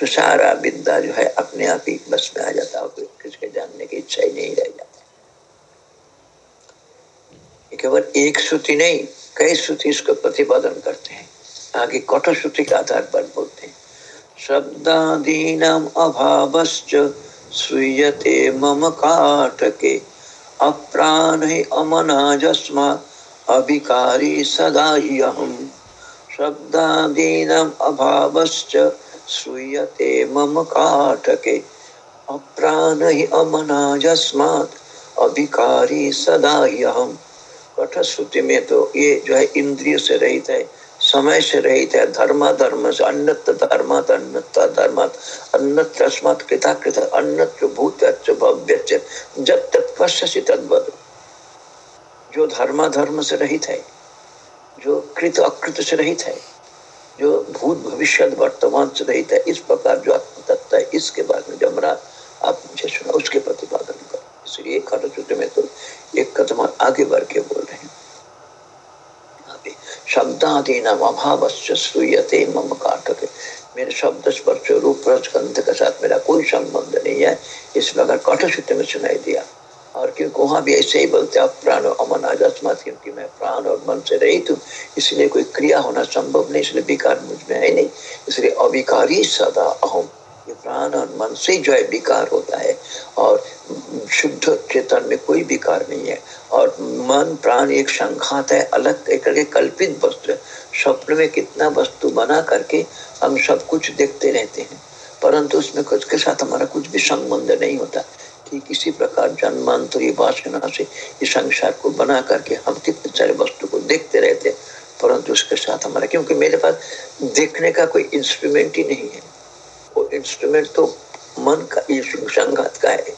तो सारा विद्या जो है अपने आप ही बस में आ जाता है, और किसके जानने की इच्छा ही नहीं रह जाती। केवल एक श्रुति नहीं, कई श्रुति इसको प्रतिपादन करते हैं। आगे कठोर श्रुति के आधार पर बोलते हैं। शब्दादीनाम अभावश्च श्रूयते मम काटके। अप्राण अमनाजस्मा अभिकारी सदा ही अहम। शब्दादीनाम अभावश्च श्रूयते मम काटके। अप्राण अमनाजस्मात् अभिकारी सदा ही अहम। कठोर श्रुति में तो ये जो है इंद्रिय से रहित है समय से रहित है धर्म धर्म से अन्नत धर्म अन्नत धर्म अन्नत अस्मत् कृता कृत भूत भव्य जब तक तत्पश्य तद्वत जो धर्म धर्म से रहित है, जो कृत, अकृत से रहित है, जो भूत भविष्य, वर्तमान से रहित है, इस प्रकार जो आत्म तत्व है, इसके बारे में जमरा आप मुझे सुना, उसके प्रतिपादन करो। इसलिए खंड में तो एक कदम आगे बढ़ के बोल रहे हैं। शब्दादीनम अभाव श्रूयते मम काटके मेरे शब्द स्पर्श रूप रसगंध के साथ मेरा कोई संबंध नहीं है। इस प्रकार कठोर में सुनाई दिया, और क्योंकि वहाँ भी ऐसे ही बोलते, आप प्राण अमन अजस्मत क्योंकि मैं प्राण और मन से रहित हूँ। इसलिए कोई क्रिया होना संभव नहीं, इसलिए विकार मुझमें है नहीं। इसलिए अविकारी सदा अहम ये प्राण और मन से जो है विकार होता है और शुद्ध चेतन में कोई विकार नहीं है। और मन, प्राण एक संघात है, अलग करके कल्पित वस्तु स्वप्न में कितना वस्तु बना करके हम सब कुछ देखते रहते हैं। परंतु उसमें कुछ के साथ हमारा कुछ भी संबंध नहीं होता। कि किसी प्रकार जन्मांतरी वासना से इस संसार को बना करके हम कितने सारे वस्तु को देखते रहते हैं। परंतु उसके साथ हमारा, क्योंकि मेरे पास देखने का कोई इंस्ट्रूमेंट ही नहीं है। वो इंस्ट्रूमेंट तो मन का ये संघात का है।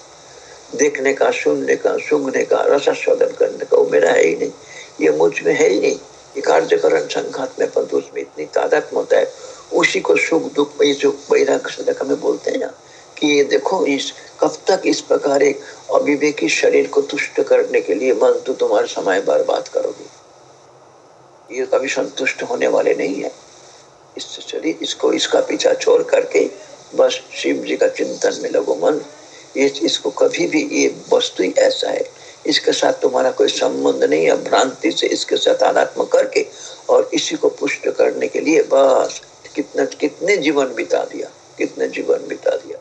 देखने का, सुनने का सुंगने का रसास्वादन करने का वो मेरा है ही नहीं। ये मुझमें है ही नहीं। ये कार्यकरण संघात में परंतु उसमें इतनी तादात होता है। उसी को सुख, दुख जो वैराग सदक में बोलते हैं ना कि ये देखो इस, कब तक इस प्रकार एक अविवेकी शरीर को तुष्ट करने के लिए मन तो तुम्हारे समय बर्बाद करोगे। ये कभी संतुष्ट होने वाले नहीं है। इससे शरीर इसको इसका पीछा छोड़ करके बस शिव जी का चिंतन में लगो मन। ये इसको कभी भी ये वस्तु ही ऐसा है। इसके साथ तुम्हारा कोई संबंध नहीं है। भ्रांति से इसके साथ अनात्म करके और इसी को पुष्ट करने के लिए बस कितना, कितने जीवन बिता दिया, कितने जीवन बिता दिया।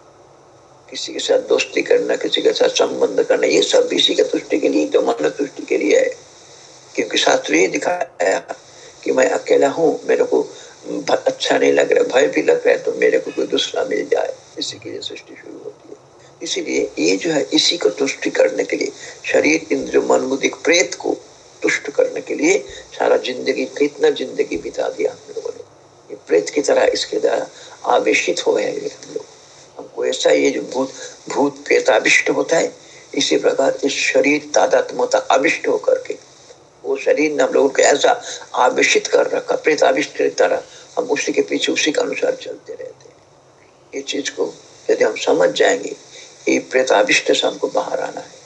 किसी के साथ दोस्ती करना, किसी के साथ संबंध करना, ये सब इसी के तुष्टि के लिए तो मन तुष्टि के लिए है। क्योंकि शास्त्र ये दिखाया कि मैं अकेला हूँ, मेरे को अच्छा नहीं लग रहा। भय भी लग रहा है तो मेरे को कोई दूसरा मिल जाए। इसी के लिए सृष्टि शुरू होती है। इसीलिए ये जो है, इसी को तुष्टि करने के लिए, शरीर इंद्र मन बुद्धिक प्रेत को तुष्ट करने के लिए सारा ज़िंदगी, कितना ज़िंदगी बिता दिया हम लोगों ने। ये प्रेत की तरह इसके द्वारा आवेशित हो गए हम लोग। हमको ऐसा ये जो भूत भूत प्रेत आविष्ट होता है, इसी प्रकार इस शरीर तादात्मता आविष्ट होकर के वो शरीर ने हम लोगों को ऐसा आवेशित कर रखा प्रेत आविष्ट की तरह। हम उसी के पीछे, उसी के अनुसार चलते रहते हैं। ये चीज़ को यदि हम समझ जाएँगे, ये प्रेत आविष्ट से हमको बाहर आना है।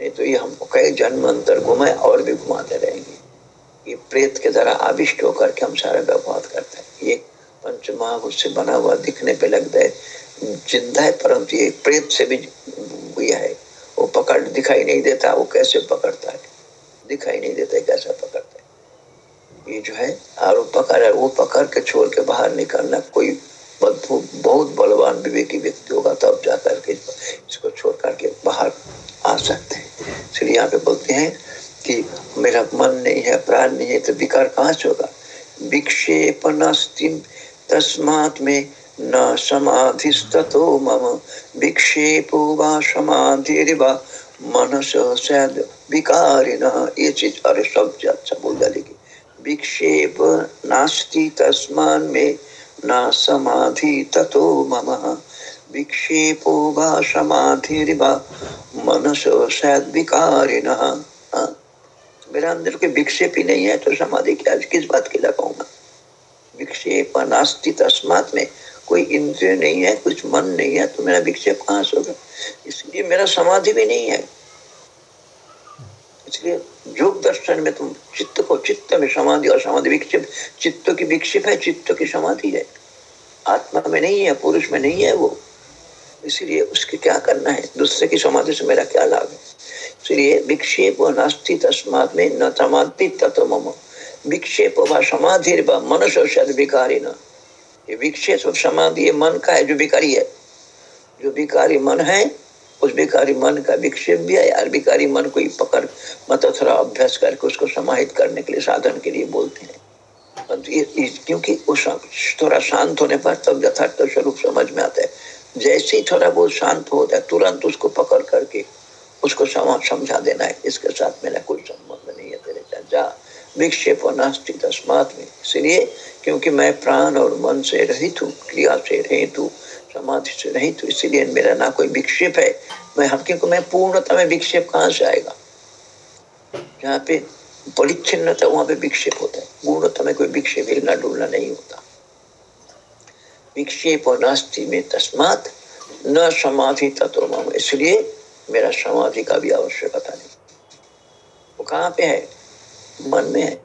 नहीं तो ये हमको कई जन्म अंतर घुमाए और भी घुमाते रहेंगे। ये प्रेत के द्वारा आविष्ट होकर के हम सारा व्यवहार करते हैं। ये पंचमहाभूत उससे बना हुआ दिखने पे लगता है, ज़िंदा है, परंतु ये प्रेत से भी ये है। वो पकड़ दिखाई नहीं देता, वो कैसे पकड़ता है? दिखाई नहीं देता कैसा पकड़ता है। ये जो है वो पकड़ वो पकड़ के छोड़ के बाहर निकलना कोई बहुत बलवान विवेकी व्यक्ति होगा तब जाकर के इसको छोड़ करके बाहर आ सकते हैं। इसलिए यहाँ पे बोलते हैं कि मेरा मन नहीं है, प्राण नहीं है तो विकार कहाँ से होगा? विक्षेप तस्मात में न समाधिस्तो मम। विक्षेपो वा समाधिर्वा मनस सद विकारिण, ये चीज़ अरे सब अच्छा बोल डालेगी विक्षेप नास्ति तस्मान में न समाधि ततो मम। विक्षेपो वा समाधिर्वा मनसो सद विकारिण। मेरा अंदर के विक्षेप ही नहीं है तो समाधि क्या, किस बात की लगाऊँगा विक्षेप नास्ति तस्मात में कोई इंद्रिय नहीं है, कुछ मन नहीं है तो मेरा विक्षेप कहाँ से होगा? इसलिए मेरा समाधि भी नहीं है। इसलिए योग दर्शन में तुम चित्त को, चित्त में समाधि और समाधि विक्षेप, चित्त की विक्षेप है, चित्त की समाधि है। आत्मा में नहीं है, पुरुष में नहीं है वो। इसलिए उसके क्या करना है? दूसरे की समाधि से मेरा क्या लाभ है? इसलिए विक्षेप व नास्ति तस्मात में न समाधि तत्व विक्षेप व समाधि मनुष्य विकारी न ये विक्षेप और समाधि ये मन का है, जो विकारी है। जो विकारी मन है, उस विकारी मन का विक्षेप भी है। और विकारी मन को ही पकड़ मतलब थोड़ा अभ्यास करके उसको समाहित करने के लिए, साधन के लिए बोलते हैं। क्योंकि उस थोड़ा शांत होने पर तब यथार्थ स्वरूप समझ में आता है। जैसे ही थोड़ा बहुत शांत होता है तुरंत उसको पकड़ करके उसको समझा देना है। इसके साथ मेरा कोई संबंध नहीं है तेरे जा विक्षेप नास्ती तस्मात में। इसलिए क्योंकि मैं प्राण और मन से रहित हूँ, क्रिया से रहित हूँ, समाधि से रहित हूँ, इसीलिए मेरा ना कोई विक्षेप है। मैं हम क्योंकि मैं पूर्णता में विक्षेप कहाँ से आएगा? जहाँ पे परिच्छिन्नता वहाँ पे विक्षेप होता है। पूर्णता में कोई विक्षेप हिलना डुलना नहीं होता। विक्षेप और नास्ती में तस्मात न समाधि तत्व इसलिए मेरा समाधि का भी आवश्यकता नहीं। वो कहाँ पे है? मन में है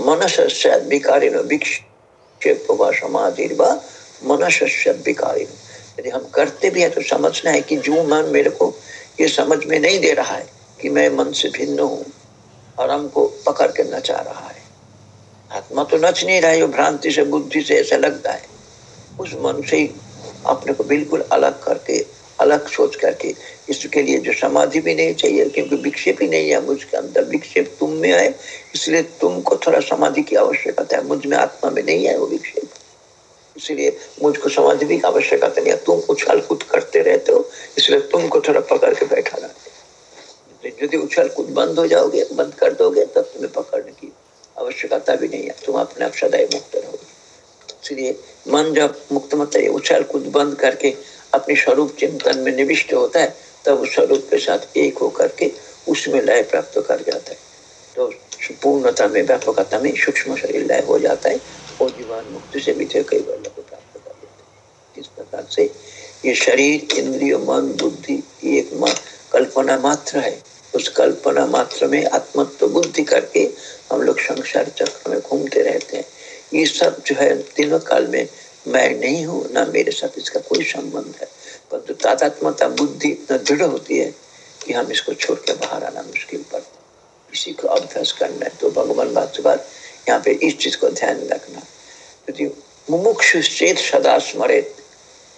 मनस्य विक्षेप व समाधि व मनस्य विकारी यदि हम करते भी है तो समझना है कि जो मन मेरे को ये समझ में नहीं दे रहा है कि मैं मन से भिन्न हूँ और हमको पकड़ के नचा रहा है। आत्मा तो नच नहीं रहा है भ्रांति से, बुद्धि से ऐसा लगता है। उस मन से ही अपने को बिल्कुल अलग करके अलग सोच करके। इसके लिए जो समाधि भी नहीं चाहिए, क्योंकि विक्षेप ही नहीं है मुझके अंदर। विक्षेप तुम में है, इसलिए तुमको थोड़ा समाधि की आवश्यकता है। मुझमें आत्मा में नहीं है वो विक्षेप। इसलिए मुझको समझ भी आवश्यकता नहीं है। तुम उछल कूद करते रहते हो, इसलिए तुमको थोड़ा पकड़ के बैठा रहते यदि उछल कूद बंद हो जाओगे, बंद कर दोगे, तब तुम्हें पकड़ने की आवश्यकता भी नहीं है। तुम अपने आप सदैव मुक्त रहोगे। इसलिए मन जब मुक्त मतलब उछल कूद बंद करके अपने स्वरूप चिंतन में निविष्ट होता है, तब उस स्वरूप के साथ एक होकर के उसमें लय प्राप्त कर जाता है। तो पूर्णता में, व्यापकता में सूक्ष्म शरीर लय हो जाता है और जीवन मुक्ति से भी कई वल्लभ को प्राप्त कर लेते हैं। इस प्रकार से ये शरीर, इंद्रिय, मन, बुद्धि एक कल्पना मात्र है। उस कल्पना मात्र में आत्मत्व, बुद्धि करके हम लोग संसार चक्र में घूमते रहते हैं। ये सब जो है तीनों काल में मैं नहीं हूँ, ना मेरे साथ इसका कोई संबंध है। परंतु तादात्मता बुद्धि इतना दृढ़ होती है कि हम इसको छोड़ के बाहर आना मुश्किल पड़ता इसी को अभ्यास करना है। तो भगवान भाषुकार यहाँ पे इस चीज़ को ध्यान रखना। यदि मुमुक्ष चेत सदा स्मरित।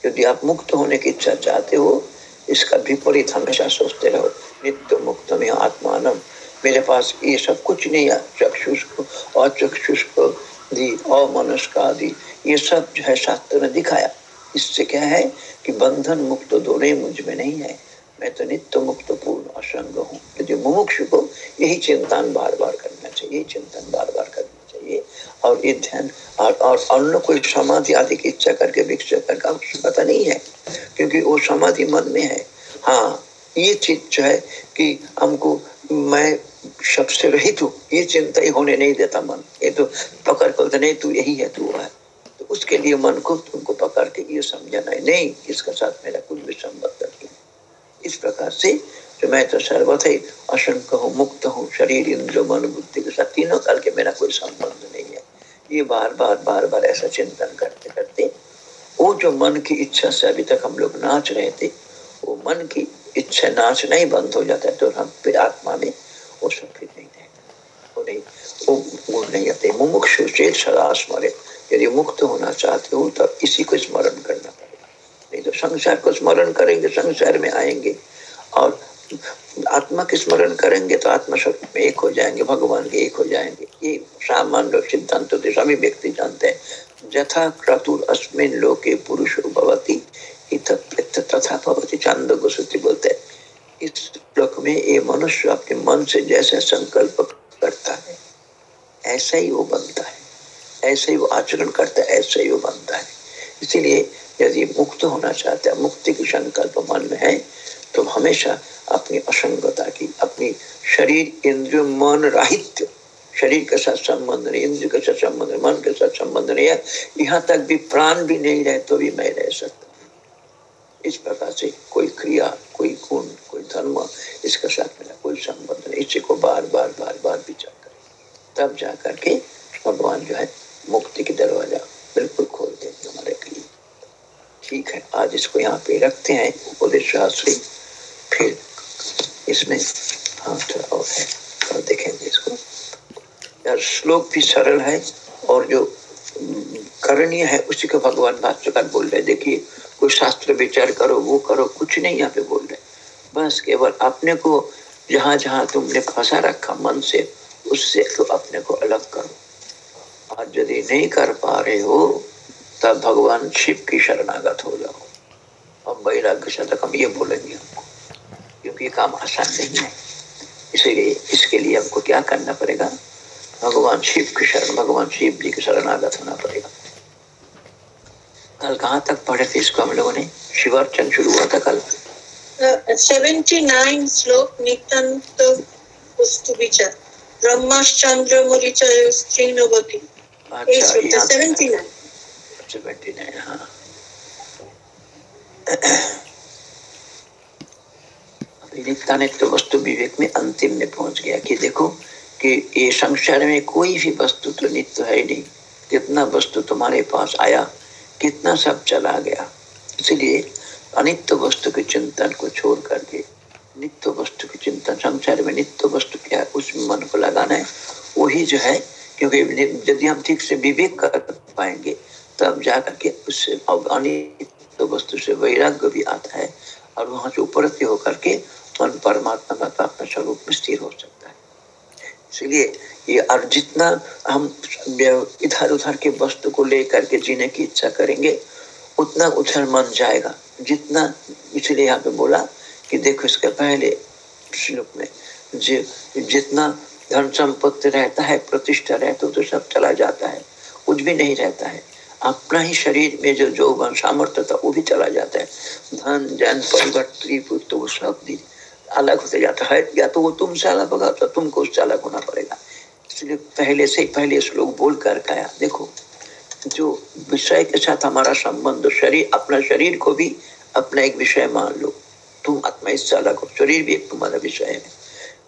यदि आप मुक्त होने की इच्छा चाहते हो, इसका विपरीत हमेशा सोचते रहो। नित्य मुक्त में आत्मान मेरे पास ये सब कुछ नहीं है। चक्षुष को अचक्षुष को दी अमनस्क आदि ये सब जो है शास्त्र ने दिखाया। इससे क्या है कि बंधन मुक्त दोनों मुझमें नहीं है। मैं तो नित्य मुक्त पूर्ण असंग हूँ। यदि मुमुक्ष को यही चिंतन बार बार करना चाहिए चिंतन बार बार करना चाहिए। और ये ध्यान और, और अन्य कोई समाधि आदि की इच्छा करके विकसित करके आवश्यकता नहीं है क्योंकि वो समाधि मन में है। हाँ ये चीज़ जो है कि हमको मैं सबसे रहित हूँ। ये चिंता ही होने नहीं देता मन। ये तो पकड़ कर नहीं, तू यही है, तू है। तो उसके लिए मन को तुमको पकड़ के ये समझना है। नहीं, इसके साथ मेरा कुछ भी संबंध नहीं इस प्रकार से जो मैं तो सर्वथ असंख्य हूँ, मुक्त हूँ, शरीर इंद्र मन, बुद्धि के साथ तीनों काल के मेरा कोई संबंध नहीं है। ये बार बार बार बार ऐसा चिंतन करते करते, वो जो मन की इच्छा से अभी तक हम लोग नाच रहे थे, वो मन की इच्छा नाच नहीं बंद हो जाता तो हम फिर आत्मा में वो सब फिर नहीं यदि मुक्त होना चाहते हो इसी को स्मरण करना पड़ेगा नहीं तो संसार को स्मरण करेंगे संसार में आएँगे और आत्मा के स्मरण करेंगे तो आत्मा में एक हो जाएँगे भगवान के एक हो जाएँगे ये सामान्य सिद्धांत सभी व्यक्ति जानते हैं जथा क्रतुर अस्मिन लोके पुरुष भवती तथा भवती चाँद गोस्वती बोलते हैं इस श्लोक में ये मनुष्य अपने मन से जैसे संकल्प करता है, ऐसा ही वो बनता है, ऐसे ही वो आचरण करता है, ऐसा ही वो बनता है। इसीलिए यदि मुक्त होना चाहता है, मुक्ति की संकल्प मन में है तो हमेशा अपनी असंगता की, अपनी शरीर, इंद्रिय, मन राहित्य शरीर के साथ संबंध नहीं इंद्र के साथ संबंध मन के साथ संबंध नहीं है, यहाँ तक भी प्राण भी नहीं रहे तो भी मैं रह सकता इस प्रकार से कोई क्रिया, कोई गुण, कोई धर्म, इसके साथ मेरा कोई संबंध नहीं, इसी को बार बार बार बार विचार करें तब जा करके भगवान जो है, मुक्ति की दरवाज़ा बिल्कुल खोल देंगे हमारे लिए। ठीक है, आज इसको यहाँ पे रखते हैं, उपदेश फिर इसमें हाँ थोड़ा और है, और देखेंगे इसको। यार श्लोक भी सरल है, और जो करणीय है, उसी को भगवान भाष्यकार बोल रहे देखिए, कोई शास्त्र विचार करो, वो करो, कुछ नहीं यहाँ पे बोल रहे। बस केवल अपने को जहाँ जहाँ तुमने फंसा रखा मन से, उससे तो अपने को अलग करो। और यदि नहीं कर पा रहे हो, तब भगवान शिव की शरणागत हो जाओ। अब वैराग्य शतक हम ये बोलेंगे हमको क्योंकि ये काम आसान नहीं है। इसीलिए, इसके लिए हमको क्या करना पड़ेगा? भगवान शिव की शरण, भगवान शिव जी की शरणागत होना पड़ेगा। कल कहाँ तक पढ़े थे इसको हम लोगों ने? शिवार्चन शुरू हुआ था कल। सेवेंटी नाइन श्लोक ब्रह्मश्चंद्र मुरिचय स्त्रीनवती अच्छा सेवेंटी नाइन। सेवेंटी नाइन हाँ। नित्यानित्य वस्तु विवेक में अंतिम में पहुँच गया कि देखो कि ये संसार में कोई भी वस्तु तो नित्य है नहीं। कितना वस्तु तुम्हारे पास आया कितना सब चला गया। इसलिए अनित्य वस्तु के चिंतन को छोड़ करके, नित्य वस्तु के चिंतन, संसार में नित्य वस्तु क्या है, उसमें मन को लगाना है, वही जो है, क्योंकि यदि हम ठीक से विवेक कर पाएँगे तब जा करके उससे अनित्य वस्तु से वैराग्य भी आता है, और वहाँ से ऊपर होकर के मन परमात्मा का अपना स्वरूप में स्थिर हो सकता है। इसलिए ये और जितना हम इधर उधर के वस्तु को लेकर के जीने की इच्छा करेंगे उतना उधर मन जाएगा। जितना इसलिए यहाँ पे बोला कि देखो इसके पहले श्लोक में जि, जितना धन संपत्ति रहता है प्रतिष्ठा रहता है तो सब चला जाता है। कुछ भी नहीं रहता है। अपना ही शरीर में जो जो सामर्थ्य था वो भी चला जाता है। धन जन परिवर्तन तो वो सब अलग होते जाता है। या तो वो तुमसे अलग होगा तो तुमको उससे अलग होना पड़ेगा। इसलिए पहले से, पहले श्लोक बोल कर कहा देखो, जो विषय के साथ हमारा संबंध, शरीर, अपना शरीर को भी अपना एक विषय मान लो। तुम आत्मा इससे अलग हो शरीर भी एक तुम्हारा विषय है।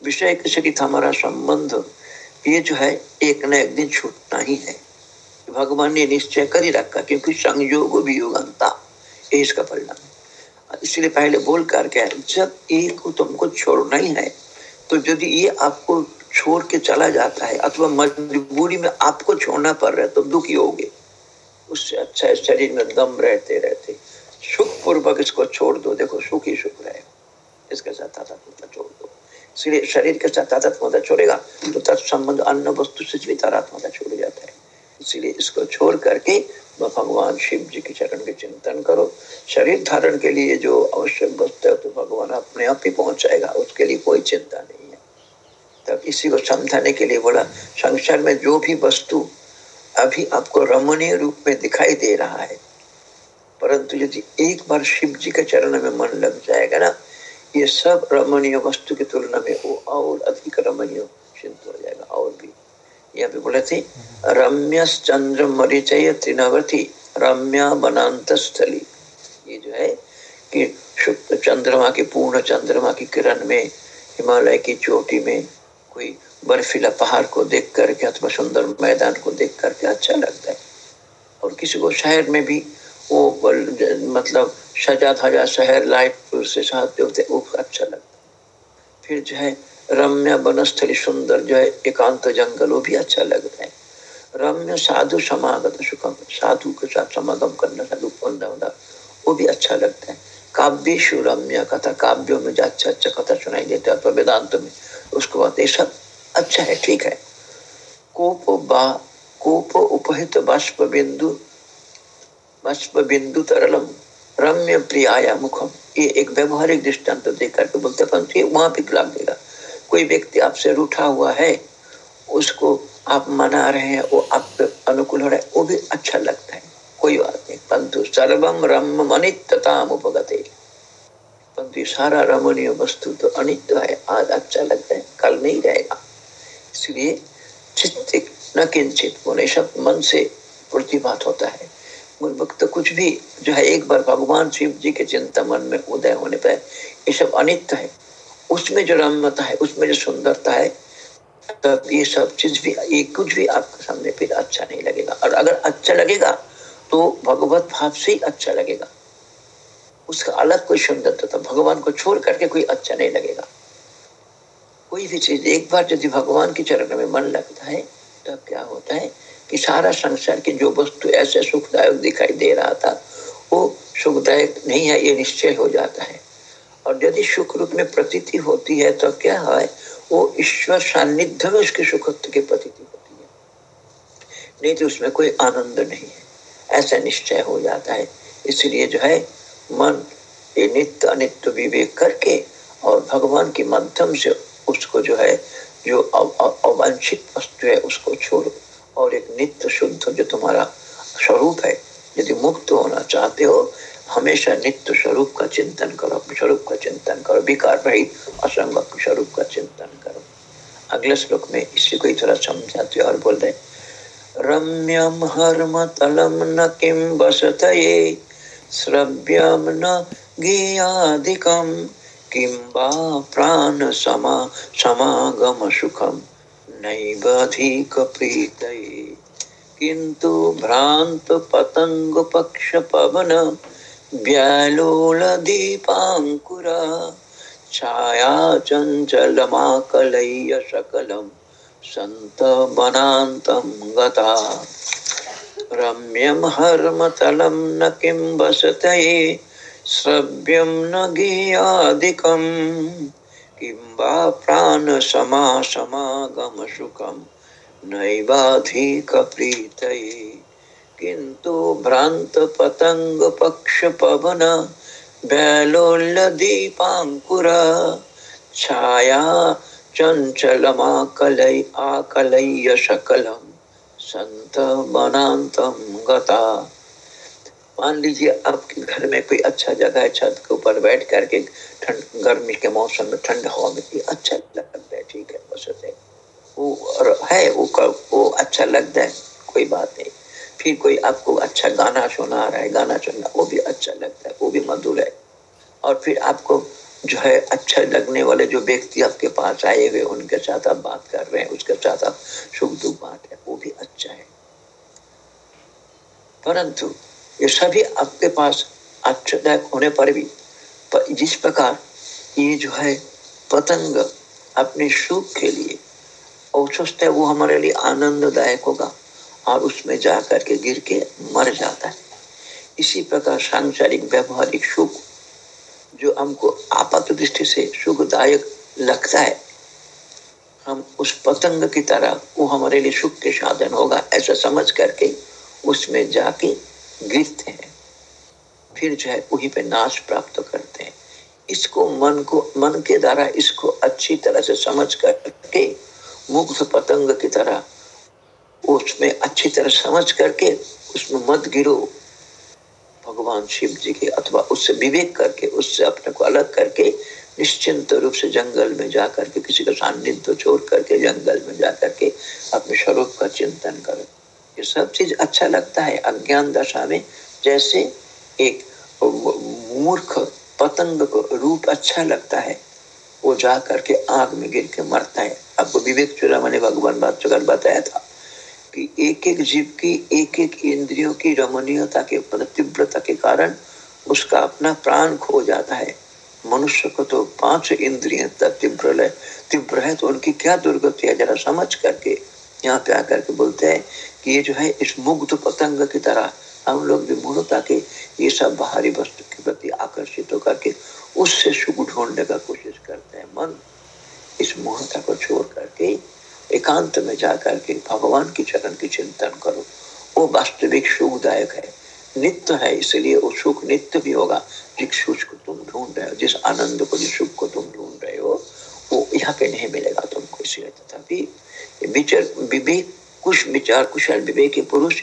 विषय के सहित हमारा संबंध, ये जो है, एक न एक दिन छूटना ही है। भगवान ने निश्चय कर ही रखा, क्योंकि संयोग वियोगंता ये इसका परिणाम इसलिए पहले बोल कर क्या जब एक को तुमको छोड़ना ही है तो यदि ये आपको छोड़ के चला जाता है, अथवा मजबूरी में आपको छोड़ना पड़ रहा है तो दुखी होगे। उससे अच्छा है, शरीर में दम रहते रहते सुख पूर्वक इसको छोड़ दो। देखो, सुख ही सुख रहे। इसके साथ तादात्मता छोड़ दो। इसलिए शरीर के साथ तादात्मता छोड़ेगा तो तत्संबंध अन्य वस्तु से भी तादात्मता छोड़ जाता है। इसलिए इसको छोड़ करके भगवान शिव जी के चरण के चिंतन करो। शरीर धारण के लिए जो आवश्यक वस्तु है तो भगवान अपने आप ही पहुंचाएगा उसके लिए कोई चिंता नहीं है। तब इसी को समझाने के लिए बोला, संसार में जो भी वस्तु अभी आपको रमणीय रूप में दिखाई दे रहा है, परंतु यदि एक बार शिव जी के चरण में मन लग जाएगा ना, ये सब रमणीय वस्तु की तुलना में वो और अधिक रमणीय सिद्ध हो जाएगा, और भी। यहाँ पे बोले थे रम्य चंद्र मरिचय त्रिनवती रम्या बनांत स्थली ये जो है कि शुक्ल चंद्रमा की, पूर्ण चंद्रमा की किरण में, हिमालय की चोटी में कोई बर्फीला पहाड़ को देख करके अथवा सुंदर मैदान को देख करके अच्छा लगता है। और किसी को शहर में भी वो मतलब सजा धजा शहर लाइट से साथ होते, वो अच्छा लगता है। फिर जो है रम्य वनस्थली सुंदर जो है, एकांत जंगल, वो भी अच्छा लगता है। रम्य साधु समागत सुखम, साधु के साथ समागम करना, साधु वो भी अच्छा लगता है। काव्य रम्य कथा, काव्यों में जो अच्छा अच्छा कथा सुनाई देता है वेदांत में, उसको बाद ये सब अच्छा है, ठीक है। कोप बा, कोप उपहित बाष्प बिंदु बाष्प बिंदु तरलम, रम्य प्रियाया मुखम, ये एक व्यवहारिक दृष्टांत देकर के बोलते वहाँ भी लाभ देगा। कोई व्यक्ति आपसे रूठा हुआ है, उसको आप मना रहे हैं, वो आप अनुकूल हो रहा है, वो भी अच्छा लगता है। कोई बात नहीं। परंतु सर्वम रम अनित्यता उपगते। परंतु सारा रमणीय वस्तु तो अनित्य है। आज अच्छा लगता है, कल नहीं रहेगा। इसलिए चित्त न किंचित सब मन से प्रतिभात होता है। वक्त कुछ भी जो है, एक बार भगवान शिव जी के चिंता मन में उदय होने पर ये सब अनित्य है। उसमें जो रमता है, उसमें जो सुंदरता है, तब ये सब चीज़ भी, ये कुछ भी आपके सामने फिर अच्छा नहीं लगेगा। और अगर अच्छा लगेगा तो भगवत भाव से ही अच्छा लगेगा। उसका अलग कोई सुंदरता तो भगवान को छोड़ करके कोई अच्छा नहीं लगेगा। कोई भी चीज़, एक बार यदि भगवान के चरण में मन लगता है, तब क्या होता है कि सारा संसार की जो वस्तु ऐसे सुखदायक दिखाई दे रहा था, वो सुखदायक नहीं है, ये निश्चय हो जाता है। और यदि सुख रूप में प्रतीति होती है तो क्या है? वो ईश्वर सानिध्य में उसके सुखत्व की प्रतीति होती है। नहीं तो उसमें कोई आनंद नहीं है। ऐसा निश्चय हो जाता है। इसलिए जो है, मन ये नित्य अनित्य विवेक करके और भगवान के माध्यम से उसको जो है, जो अवांछित वस्तु है, उसको छोड़ो और एक नित्य शुद्ध जो तुम्हारा स्वरूप है, यदि मुक्त होना चाहते हो हमेशा नित्य स्वरूप का चिंतन करो, अपने स्वरूप का चिंतन करो, विकार रहित असंग अपने स्वरूप का चिंतन करो। अगले श्लोक में इसी को थोड़ा समझाते और बोल रहे रम्यम हर्म तलम न किम बसत श्रव्यम न गियादिकम किं वा प्राणसमा समागमसुखं नैवाधिकप्रीतये किन्तु भ्रान्तपतङ्गपक्षपवन व्यालोलदीपाङ्कुरा छाया चञ्चलमाकलय्य सकलं सन्तवनान्तं गता रम्यं हर्मतलं न किं वसतये श्रव्यं न गेयादिकं किंबा प्राण समा समागम किंतु भ्रांत पतंग पक्ष पवन बैलोल्य दीपांकुरा छाया चञ्चलमाकलै आकलय्य सकलम संत बनातम गता। मान लीजिए आपके घर में कोई अच्छा जगह है, छत के ऊपर बैठ करके ठंड, गर्मी के मौसम में ठंड हवा में अच्छा लगता है, ठीक है, बस वो है, वो वो अच्छा लगता है, कोई बात नहीं। फिर कोई आपको अच्छा गाना सुना रहा है, गाना सुनना, वो भी अच्छा लगता है, वो भी मधुर है। और फिर आपको जो है अच्छा लगने वाले जो व्यक्ति आपके पास आए हुए, उनके साथ आप बात कर रहे हैं, उसके साथ आप सुख दुख बात है वो भी अच्छा है। परंतु ये सभी आपके पास अच्छादायक होने पर भी, पर जिस प्रकार ये जो है पतंग अपने सुख के लिए, और सोचते है वो हमारे लिए आनंददायक होगा। और उसमें जा करके गिर के मर जाता है। इसी प्रकार सांसारिक, व्यवहारिक सुख जो हमको आपात दृष्टि से सुखदायक लगता है, हम उस पतंग की तरह वो हमारे लिए सुख के साधन होगा ऐसा समझ करके उसमें जाके गिरते हैं। फिर जो है वहीं पे नाश प्राप्त करते हैं। इसको मन को, मन के द्वारा इसको अच्छी तरह से समझ करके मुक्त पतंग की तरह उसमें अच्छी तरह समझ करके उसमें मत गिरो। भगवान शिव जी के अथवा उससे विवेक करके, उससे अपने को अलग करके निश्चिंत रूप से जंगल में जा करके किसी का सान्निध्य छोड़ करके जंगल में जा करके अपने स्वरूप का चिंतन करो। ये सब चीज़ अच्छा लगता है अज्ञान दशा में। जैसे एक मूर्ख पतंग को रूप अच्छा लगता है, वो जा करके आग में गिर के मरता है। आपको विवेक चुरा, मैंने भगवान बात बताया था। कि एक एक जीव की एक एक इंद्रियों की रमणीयता के तीव्रता के कारण उसका अपना प्राण खो जाता है। मनुष्य को तो पाँच इंद्रिय तीव्र है तीव्र है तो उनकी क्या दुर्गति है? जरा समझ करके यहाँ पे आकर के बोलते हैं कि ये जो है, इस मुग्ध पतंग की तरह हम लोग भी मूर्ता के ये सब बाहरी वस्तु के प्रति आकर्षित होकर के उससे सुख ढूँढने का कोशिश करते हैं। मन इस मूर्ता को छोड़ करके एकांत में जाकर के भगवान की चरण की चिंतन करो। वो वास्तविक सुखदायक है। नित्य है, इसलिए वो सुख नित्य भी होगा। जिस सुख को तुम ढूंढ रहे हो, जिस आनंद को, जिस सुख को तुम ढूंढ रहे हो, वो यहाँ पे नहीं मिलेगा तुमको इसलिए। तथापि विचार, विवेक, कुछ विचार, कुशल विवेक पुरुष,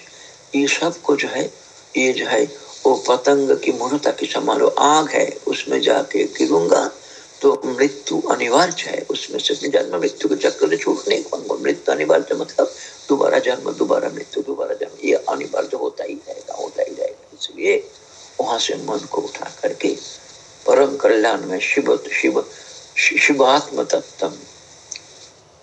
ये सबको जो है, ये जो है, वो पतंग की मूर्ता की समारोह आग है। उसमें जाके गिरूँगा तो मृत्यु अनिवार्य है, उसमें से जन्म मृत्यु के चक्कर से छूट नहीं मृत्यु अनिवार्य मतलब दोबारा जन्म, दोबारा मृत्यु, दोबारा जन्म, ये अनिवार्य होता ही रहेगा, होता ही रहेगा। इसलिए वहाँ से मन को उठा करके परम कल्याण में शिव शिव, शिवात्म तत्व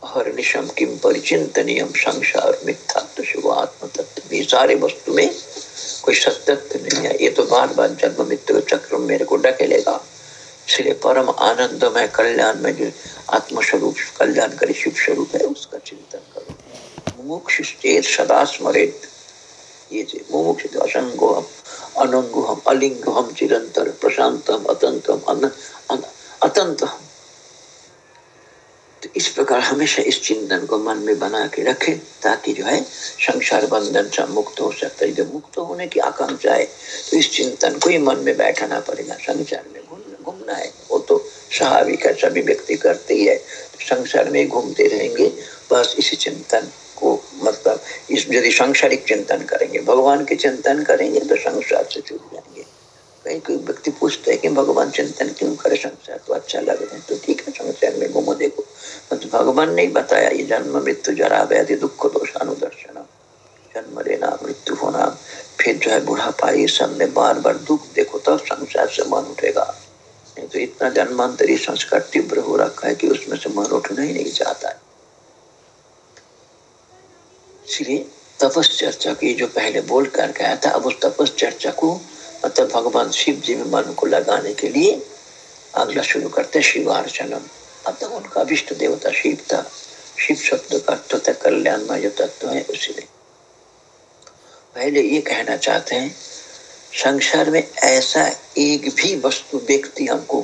हर निशम किम परिचिंतनीय संसार मिथ्यात्व शिवात्म तत्व ये सारे वस्तु में कोई सत्य नहीं है। ये तो बार बार जन्म मृत्यु चक्र मेरे को डकेलेगा इसलिए परम आनंद में कल्याण में जो आत्मस्वरूप, कल्याणकारी शिव स्वरूप है, उसका चिंतन करो। मुमुक्ष सदा स्मरित। ये मुमुक्ष असंगो हम अनंगो हम अलिंग हम चिरंतर अतंत हम तो इस प्रकार हमेशा इस चिंतन को मन में बना के रखे, ताकि जो है संसार बंधन से मुक्त हो सकता है। जब मुक्त होने की आकांक्षा है तो इस चिंतन को ही मन में बैठाना पड़ेगा, संसार में। घूमना है। वो तो स्वाभाविक है सभी व्यक्ति करते ही। है संसार में घूमते रहेंगे। बस इसी चिंतन को मतलब इस यदि सांसारिक चिंतन करेंगे, भगवान के चिंतन करेंगे तो संसार से छूट जाएँगे। कहीं कोई व्यक्ति पूछते है कि भगवान चिंतन क्यों करे? संसार तो अच्छा लग रहा है। तो ठीक है, संसार में घूमो, देखो। तो भगवान ने बताया, ये जन्म मृत्यु जरा व्याधि दुख दोषानुदर्शन जन्म लेना, मृत्यु होना, फिर जो है बुढ़ापा, ये सब में बार बार दुख देखो, तब तो संसार से मन उठेगा। नहीं तो इतना जन्मांतरी संस्कार तीव्र हो रखा है कि उसमें से मन उठना ही नहीं चाहता है। इसलिए तपस चर्चा की जो पहले बोल कर गया था, अब उस तपस चर्चा को मतलब भगवान शिव जी में मन को लगाने के लिए अगला शुरू करते शिवार्चनम मतलब उनका अभिष्ट देवता शिव था। शिव शब्द का अर्थ था कल्याणमय जो तत्व है, उसी में। पहले ये कहना चाहते हैं संसार में ऐसा एक भी वस्तु व्यक्ति हमको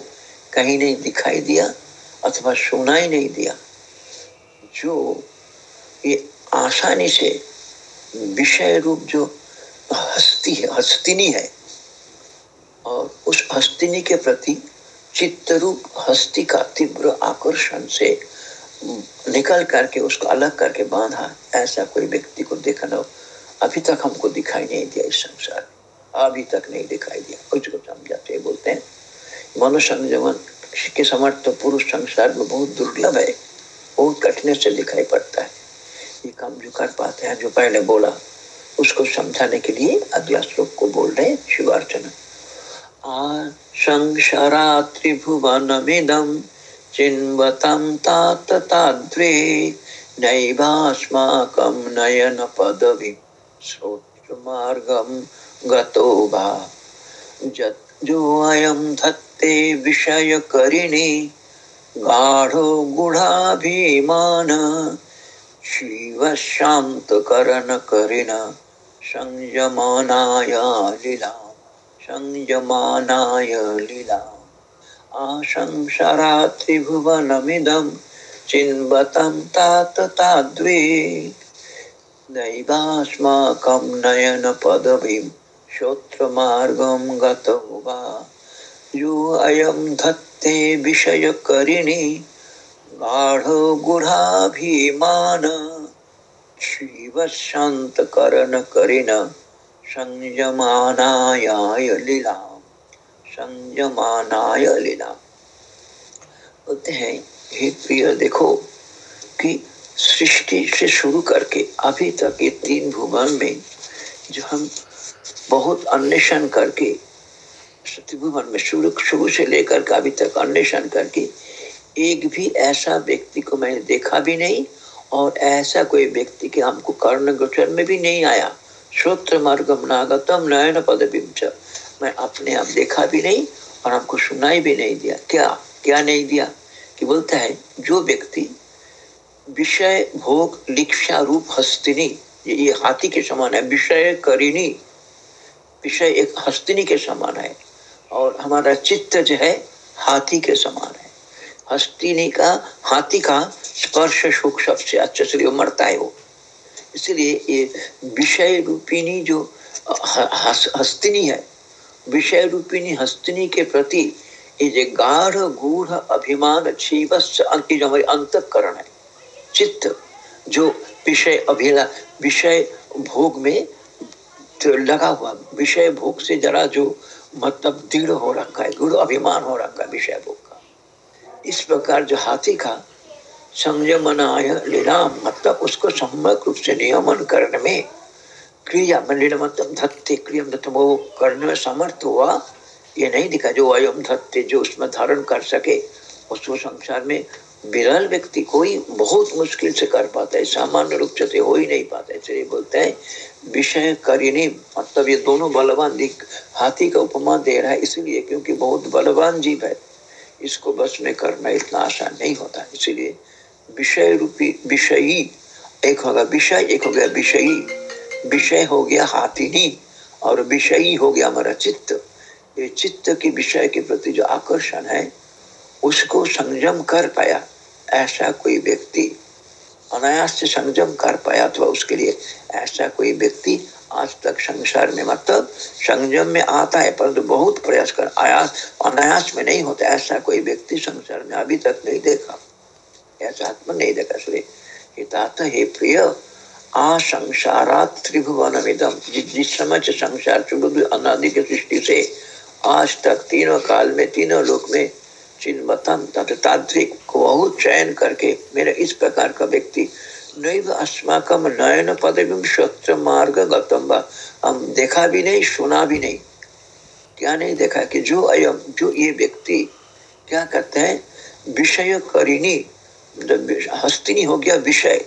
कहीं नहीं दिखाई दिया अथवा सुना ही नहीं दिया, जो ये आसानी से विषय रूप जो हस्ती है, हस्तिनी है, और उस हस्तिनी के प्रति चित्त रूप हस्ती का तीव्र आकर्षण से निकल करके उसको अलग करके बांधा, ऐसा कोई व्यक्ति को देखना अभी तक हमको दिखाई नहीं दिया इस संसार अभी तक नहीं दिखाई दिया। कुछ को समझाते बोलते हैं, मनुष्य संयमन के समर्थ तो पुरुष संसार में बहुत दुर्लभ है, बहुत कठिन से दिखाई पड़ता है। ये काम जो कर पाते हैं, जो पहले बोला, उसको समझाने के लिए अगला श्लोक को बोल रहे शिवार्चना संसारा त्रिभुवनमिदं चिन्वतं तात ताद्रे, नैवास्माकं नयनपदवीं, श्रोत्रमार्गं गतो वा। जोऽयं धत्ते विषयकरिणे गाढो गुढाभिमान शिवशान्तकरणकरिण संयमानाय लीला संयमानाय लीला। आशंसरा त्रिभुवनमिदं चिन्वतं तात ताद्वे। दैवास्माकं नयनपदवीं श्रोत्रमार्गं गतो वा। यो अयं धत्ते विषयकरिणी गाढगुढाभिमान शिवशान्तकरणकरिण संयमानाय लीला संयमानाय लीला बोलते हैं, हे प्रिय, देखो कि सृष्टि से शुरू करके अभी तक ये तीन भुवन में जो हम बहुत अन्वेषण करके भुवन में शुरू शुरू से लेकर के अभी तक अन्वेषण करके, एक भी ऐसा व्यक्ति को मैंने देखा भी नहीं और ऐसा कोई व्यक्ति के हमको कर्ण गोचर में भी नहीं आया। श्रोत्र मार्गम नागतम नयन पद मैं अपने आप देखा भी नहीं और हमको सुनाई भी नहीं दिया। क्या? क्या नहीं दिया? कि बोलता है, जो व्यक्ति विषय भोग, लिक्षा रूप हस्तिनी ये हाथी के समान है, विषय करिणी विषय एक हस्तिनी के समान है और हमारा चित्त जो है हाथी के समान है। हस्तिनी का, हाथी का स्पर्श सुख सबसे अच्छा से मरता है वो। इसलिए ये विषय रूपिणी जो हस्तिनी है, विषय रूपिणी हस्तिनी के प्रति ये जो गाढ़, गूढ़ अभिमान हमारे अंतकरण है। चित्त जो विषय अभिला, विषय भोग में तो लगा हुआ विषय भोग से जरा जो मतलब दृढ़ हो रखा है गुरु अभिमान हो रखा है विषय भोग का। इस प्रकार जो हाथी का संयमनाय लीलाम मतलब उसको सम्यक रूप से नियमन करने में क्रिया मंडिल मतलब धत्ते, क्रिया मतलब वो करने में समर्थ हुआ, ये नहीं दिखा जो अयम धत्ते जो उसमें धारण कर सके, उसको संसार में विरल व्यक्ति कोई बहुत मुश्किल से कर पाता है, सामान्य रूप से हो ही नहीं पाता है, इसलिए बोलते हैं, विषय करिनी मतलब ये दोनों बलवान हाथी का उपमा दे रहा है इसलिए, क्योंकि बहुत बलवान जीव है। इसको बस में करना इतना आसान नहीं होता, इसीलिए विषय रूपी, विषयी, एक होगा विषय, एक हो गया विषयी। विषय हो गया हाथिनी और विषयी हो गया हमारा चित्त। ये चित्त के विषय के प्रति जो आकर्षण है उसको संयम कर पाया। ऐसा कोई व्यक्ति अनायास से संयम कर पाया अथवा उसके लिए ऐसा कोई व्यक्ति आज तक संसार में मतलब संयम में आता है, परंतु बहुत प्रयास कर आयास, अनायास में नहीं होता। ऐसा कोई व्यक्ति संसार में अभी तक नहीं देखा। ऐसा आत्मा नहीं देखा। सूर्य हे प्रिय, आ संसारा त्रिभुवन विदम जिस समय से संसार अनादि की सृष्टि से आज तक तीनों काल में, तीनों लोक में चिन्मतम तथा तात्विक को चयन करके मेरे इस प्रकार का व्यक्ति नैव अस्माकम नयन पदवी शस्त्र मार्ग गतम हम देखा भी नहीं, सुना भी नहीं। क्या नहीं देखा कि जो अयम जो ये व्यक्ति क्या करते हैं? विषय करिनी हस्तिनी हो गया विषय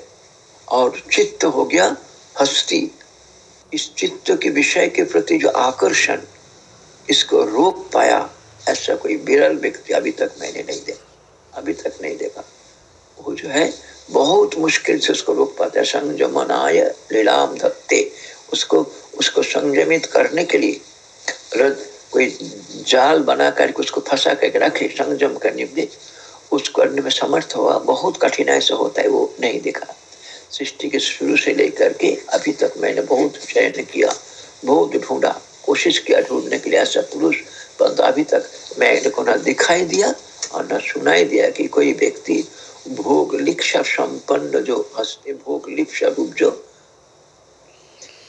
और चित्त हो गया हस्ती। इस चित्त के विषय के प्रति जो आकर्षण, इसको रोक पाया ऐसा कोई विरल व्यक्ति अभी तक मैंने नहीं देखा। अभी तक नहीं देखा। वो जो है, बहुत मुश्किल से उसको रोक पाता है। संयमनाय लीलाम धत्ते, उसको उसको संयमित करने के लिए कोई जाल बना करके उसको फंसा करके रखे संयम करने लिए उस करने में समर्थ हुआ। बहुत कठिनाई से होता है, वो नहीं दिखा। सृष्टि के शुरू से लेकर के अभी तक मैंने बहुत चयन किया, बहुत ढूंढा, कोशिश किया ढूँढने के लिए, ऐसा पुरुष परंतु अभी तक मैंने को न दिखाई दिया और न सुनाई दिया कि कोई व्यक्ति भोग लिप्सा संपन्न जो हस्ते भोग लिप्सा रूप जो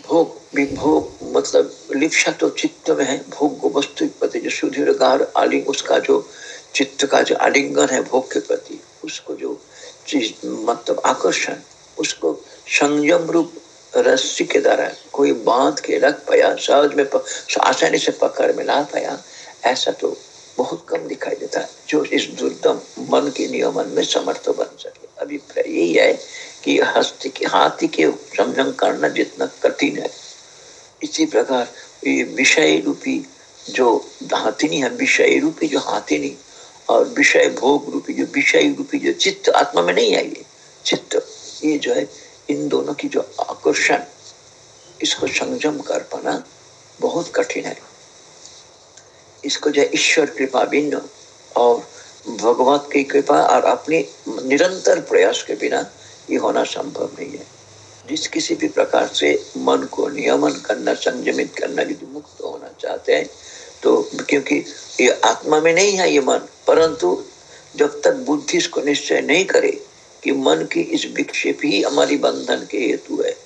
भोग भोग मतलब लिप्सा तो चित्त में है, भोग को वस्तु प्रति जो सुधीर गार आलिंग उसका जो चित्त का जो आलिंगन है भोग के प्रति, उसको जो चीज़ मतलब आकर्षण, उसको संयम रूप रस्सी के द्वारा कोई बाँध के रख पाया सहज में आसानी से पकड़ में ला पाया ऐसा तो बहुत कम दिखाई देता है जो इस दुर्दम मन के नियमन में समर्थ बन सके। अभिप्राय यही है कि हस्ती के, हाथी के संयम करना जितना कठिन है। इसी प्रकार ये विषय रूपी जो हाथिनी है, विषय रूपी जो हाथिनी और विषय भोग रूपी जो, विषय रूपी जो चित्त, आत्मा में नहीं है ये। चित्त, ये जो है, इन दोनों की जो आकर्षण, इसको संयम कर पाना बहुत कठिन है। इसको जो ईश्वर कृपा भिन्न और भगवत की कृपा और अपने निरंतर प्रयास के बिना ये होना संभव नहीं है। जिस किसी भी प्रकार से मन को नियमन करना, संयमित करना, यदि मुक्त होना चाहते हैं तो क्योंकि ये आत्मा में नहीं है ये मन, परंतु जब तक बुद्धि इसको निश्चय नहीं करे कि मन की इस विक्षेप ही हमारी बंधन के हेतु है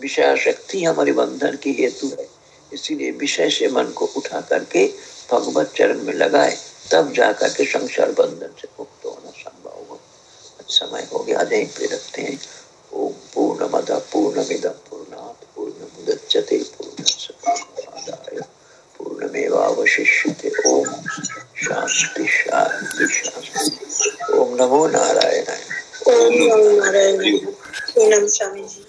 विषय शक्ति हमारी बंधन की हेतु है, इसीलिए विषय से मन को उठा करके भगवत चरण में लगाए, तब जाकर के संसार बंधन से मुक्त होना संभव होगा समय हो गया यहीं पे रखते हैं। ओम पूर्ण मद पूर्ण मिदम पूर्णात पूर्ण मुदच्यते पूर्ण पूर्णमेवावशिष्यते। ओम शांति शांति शांति। ओम नमो नारायण ओम नमो नारायण नम स्वामी जी।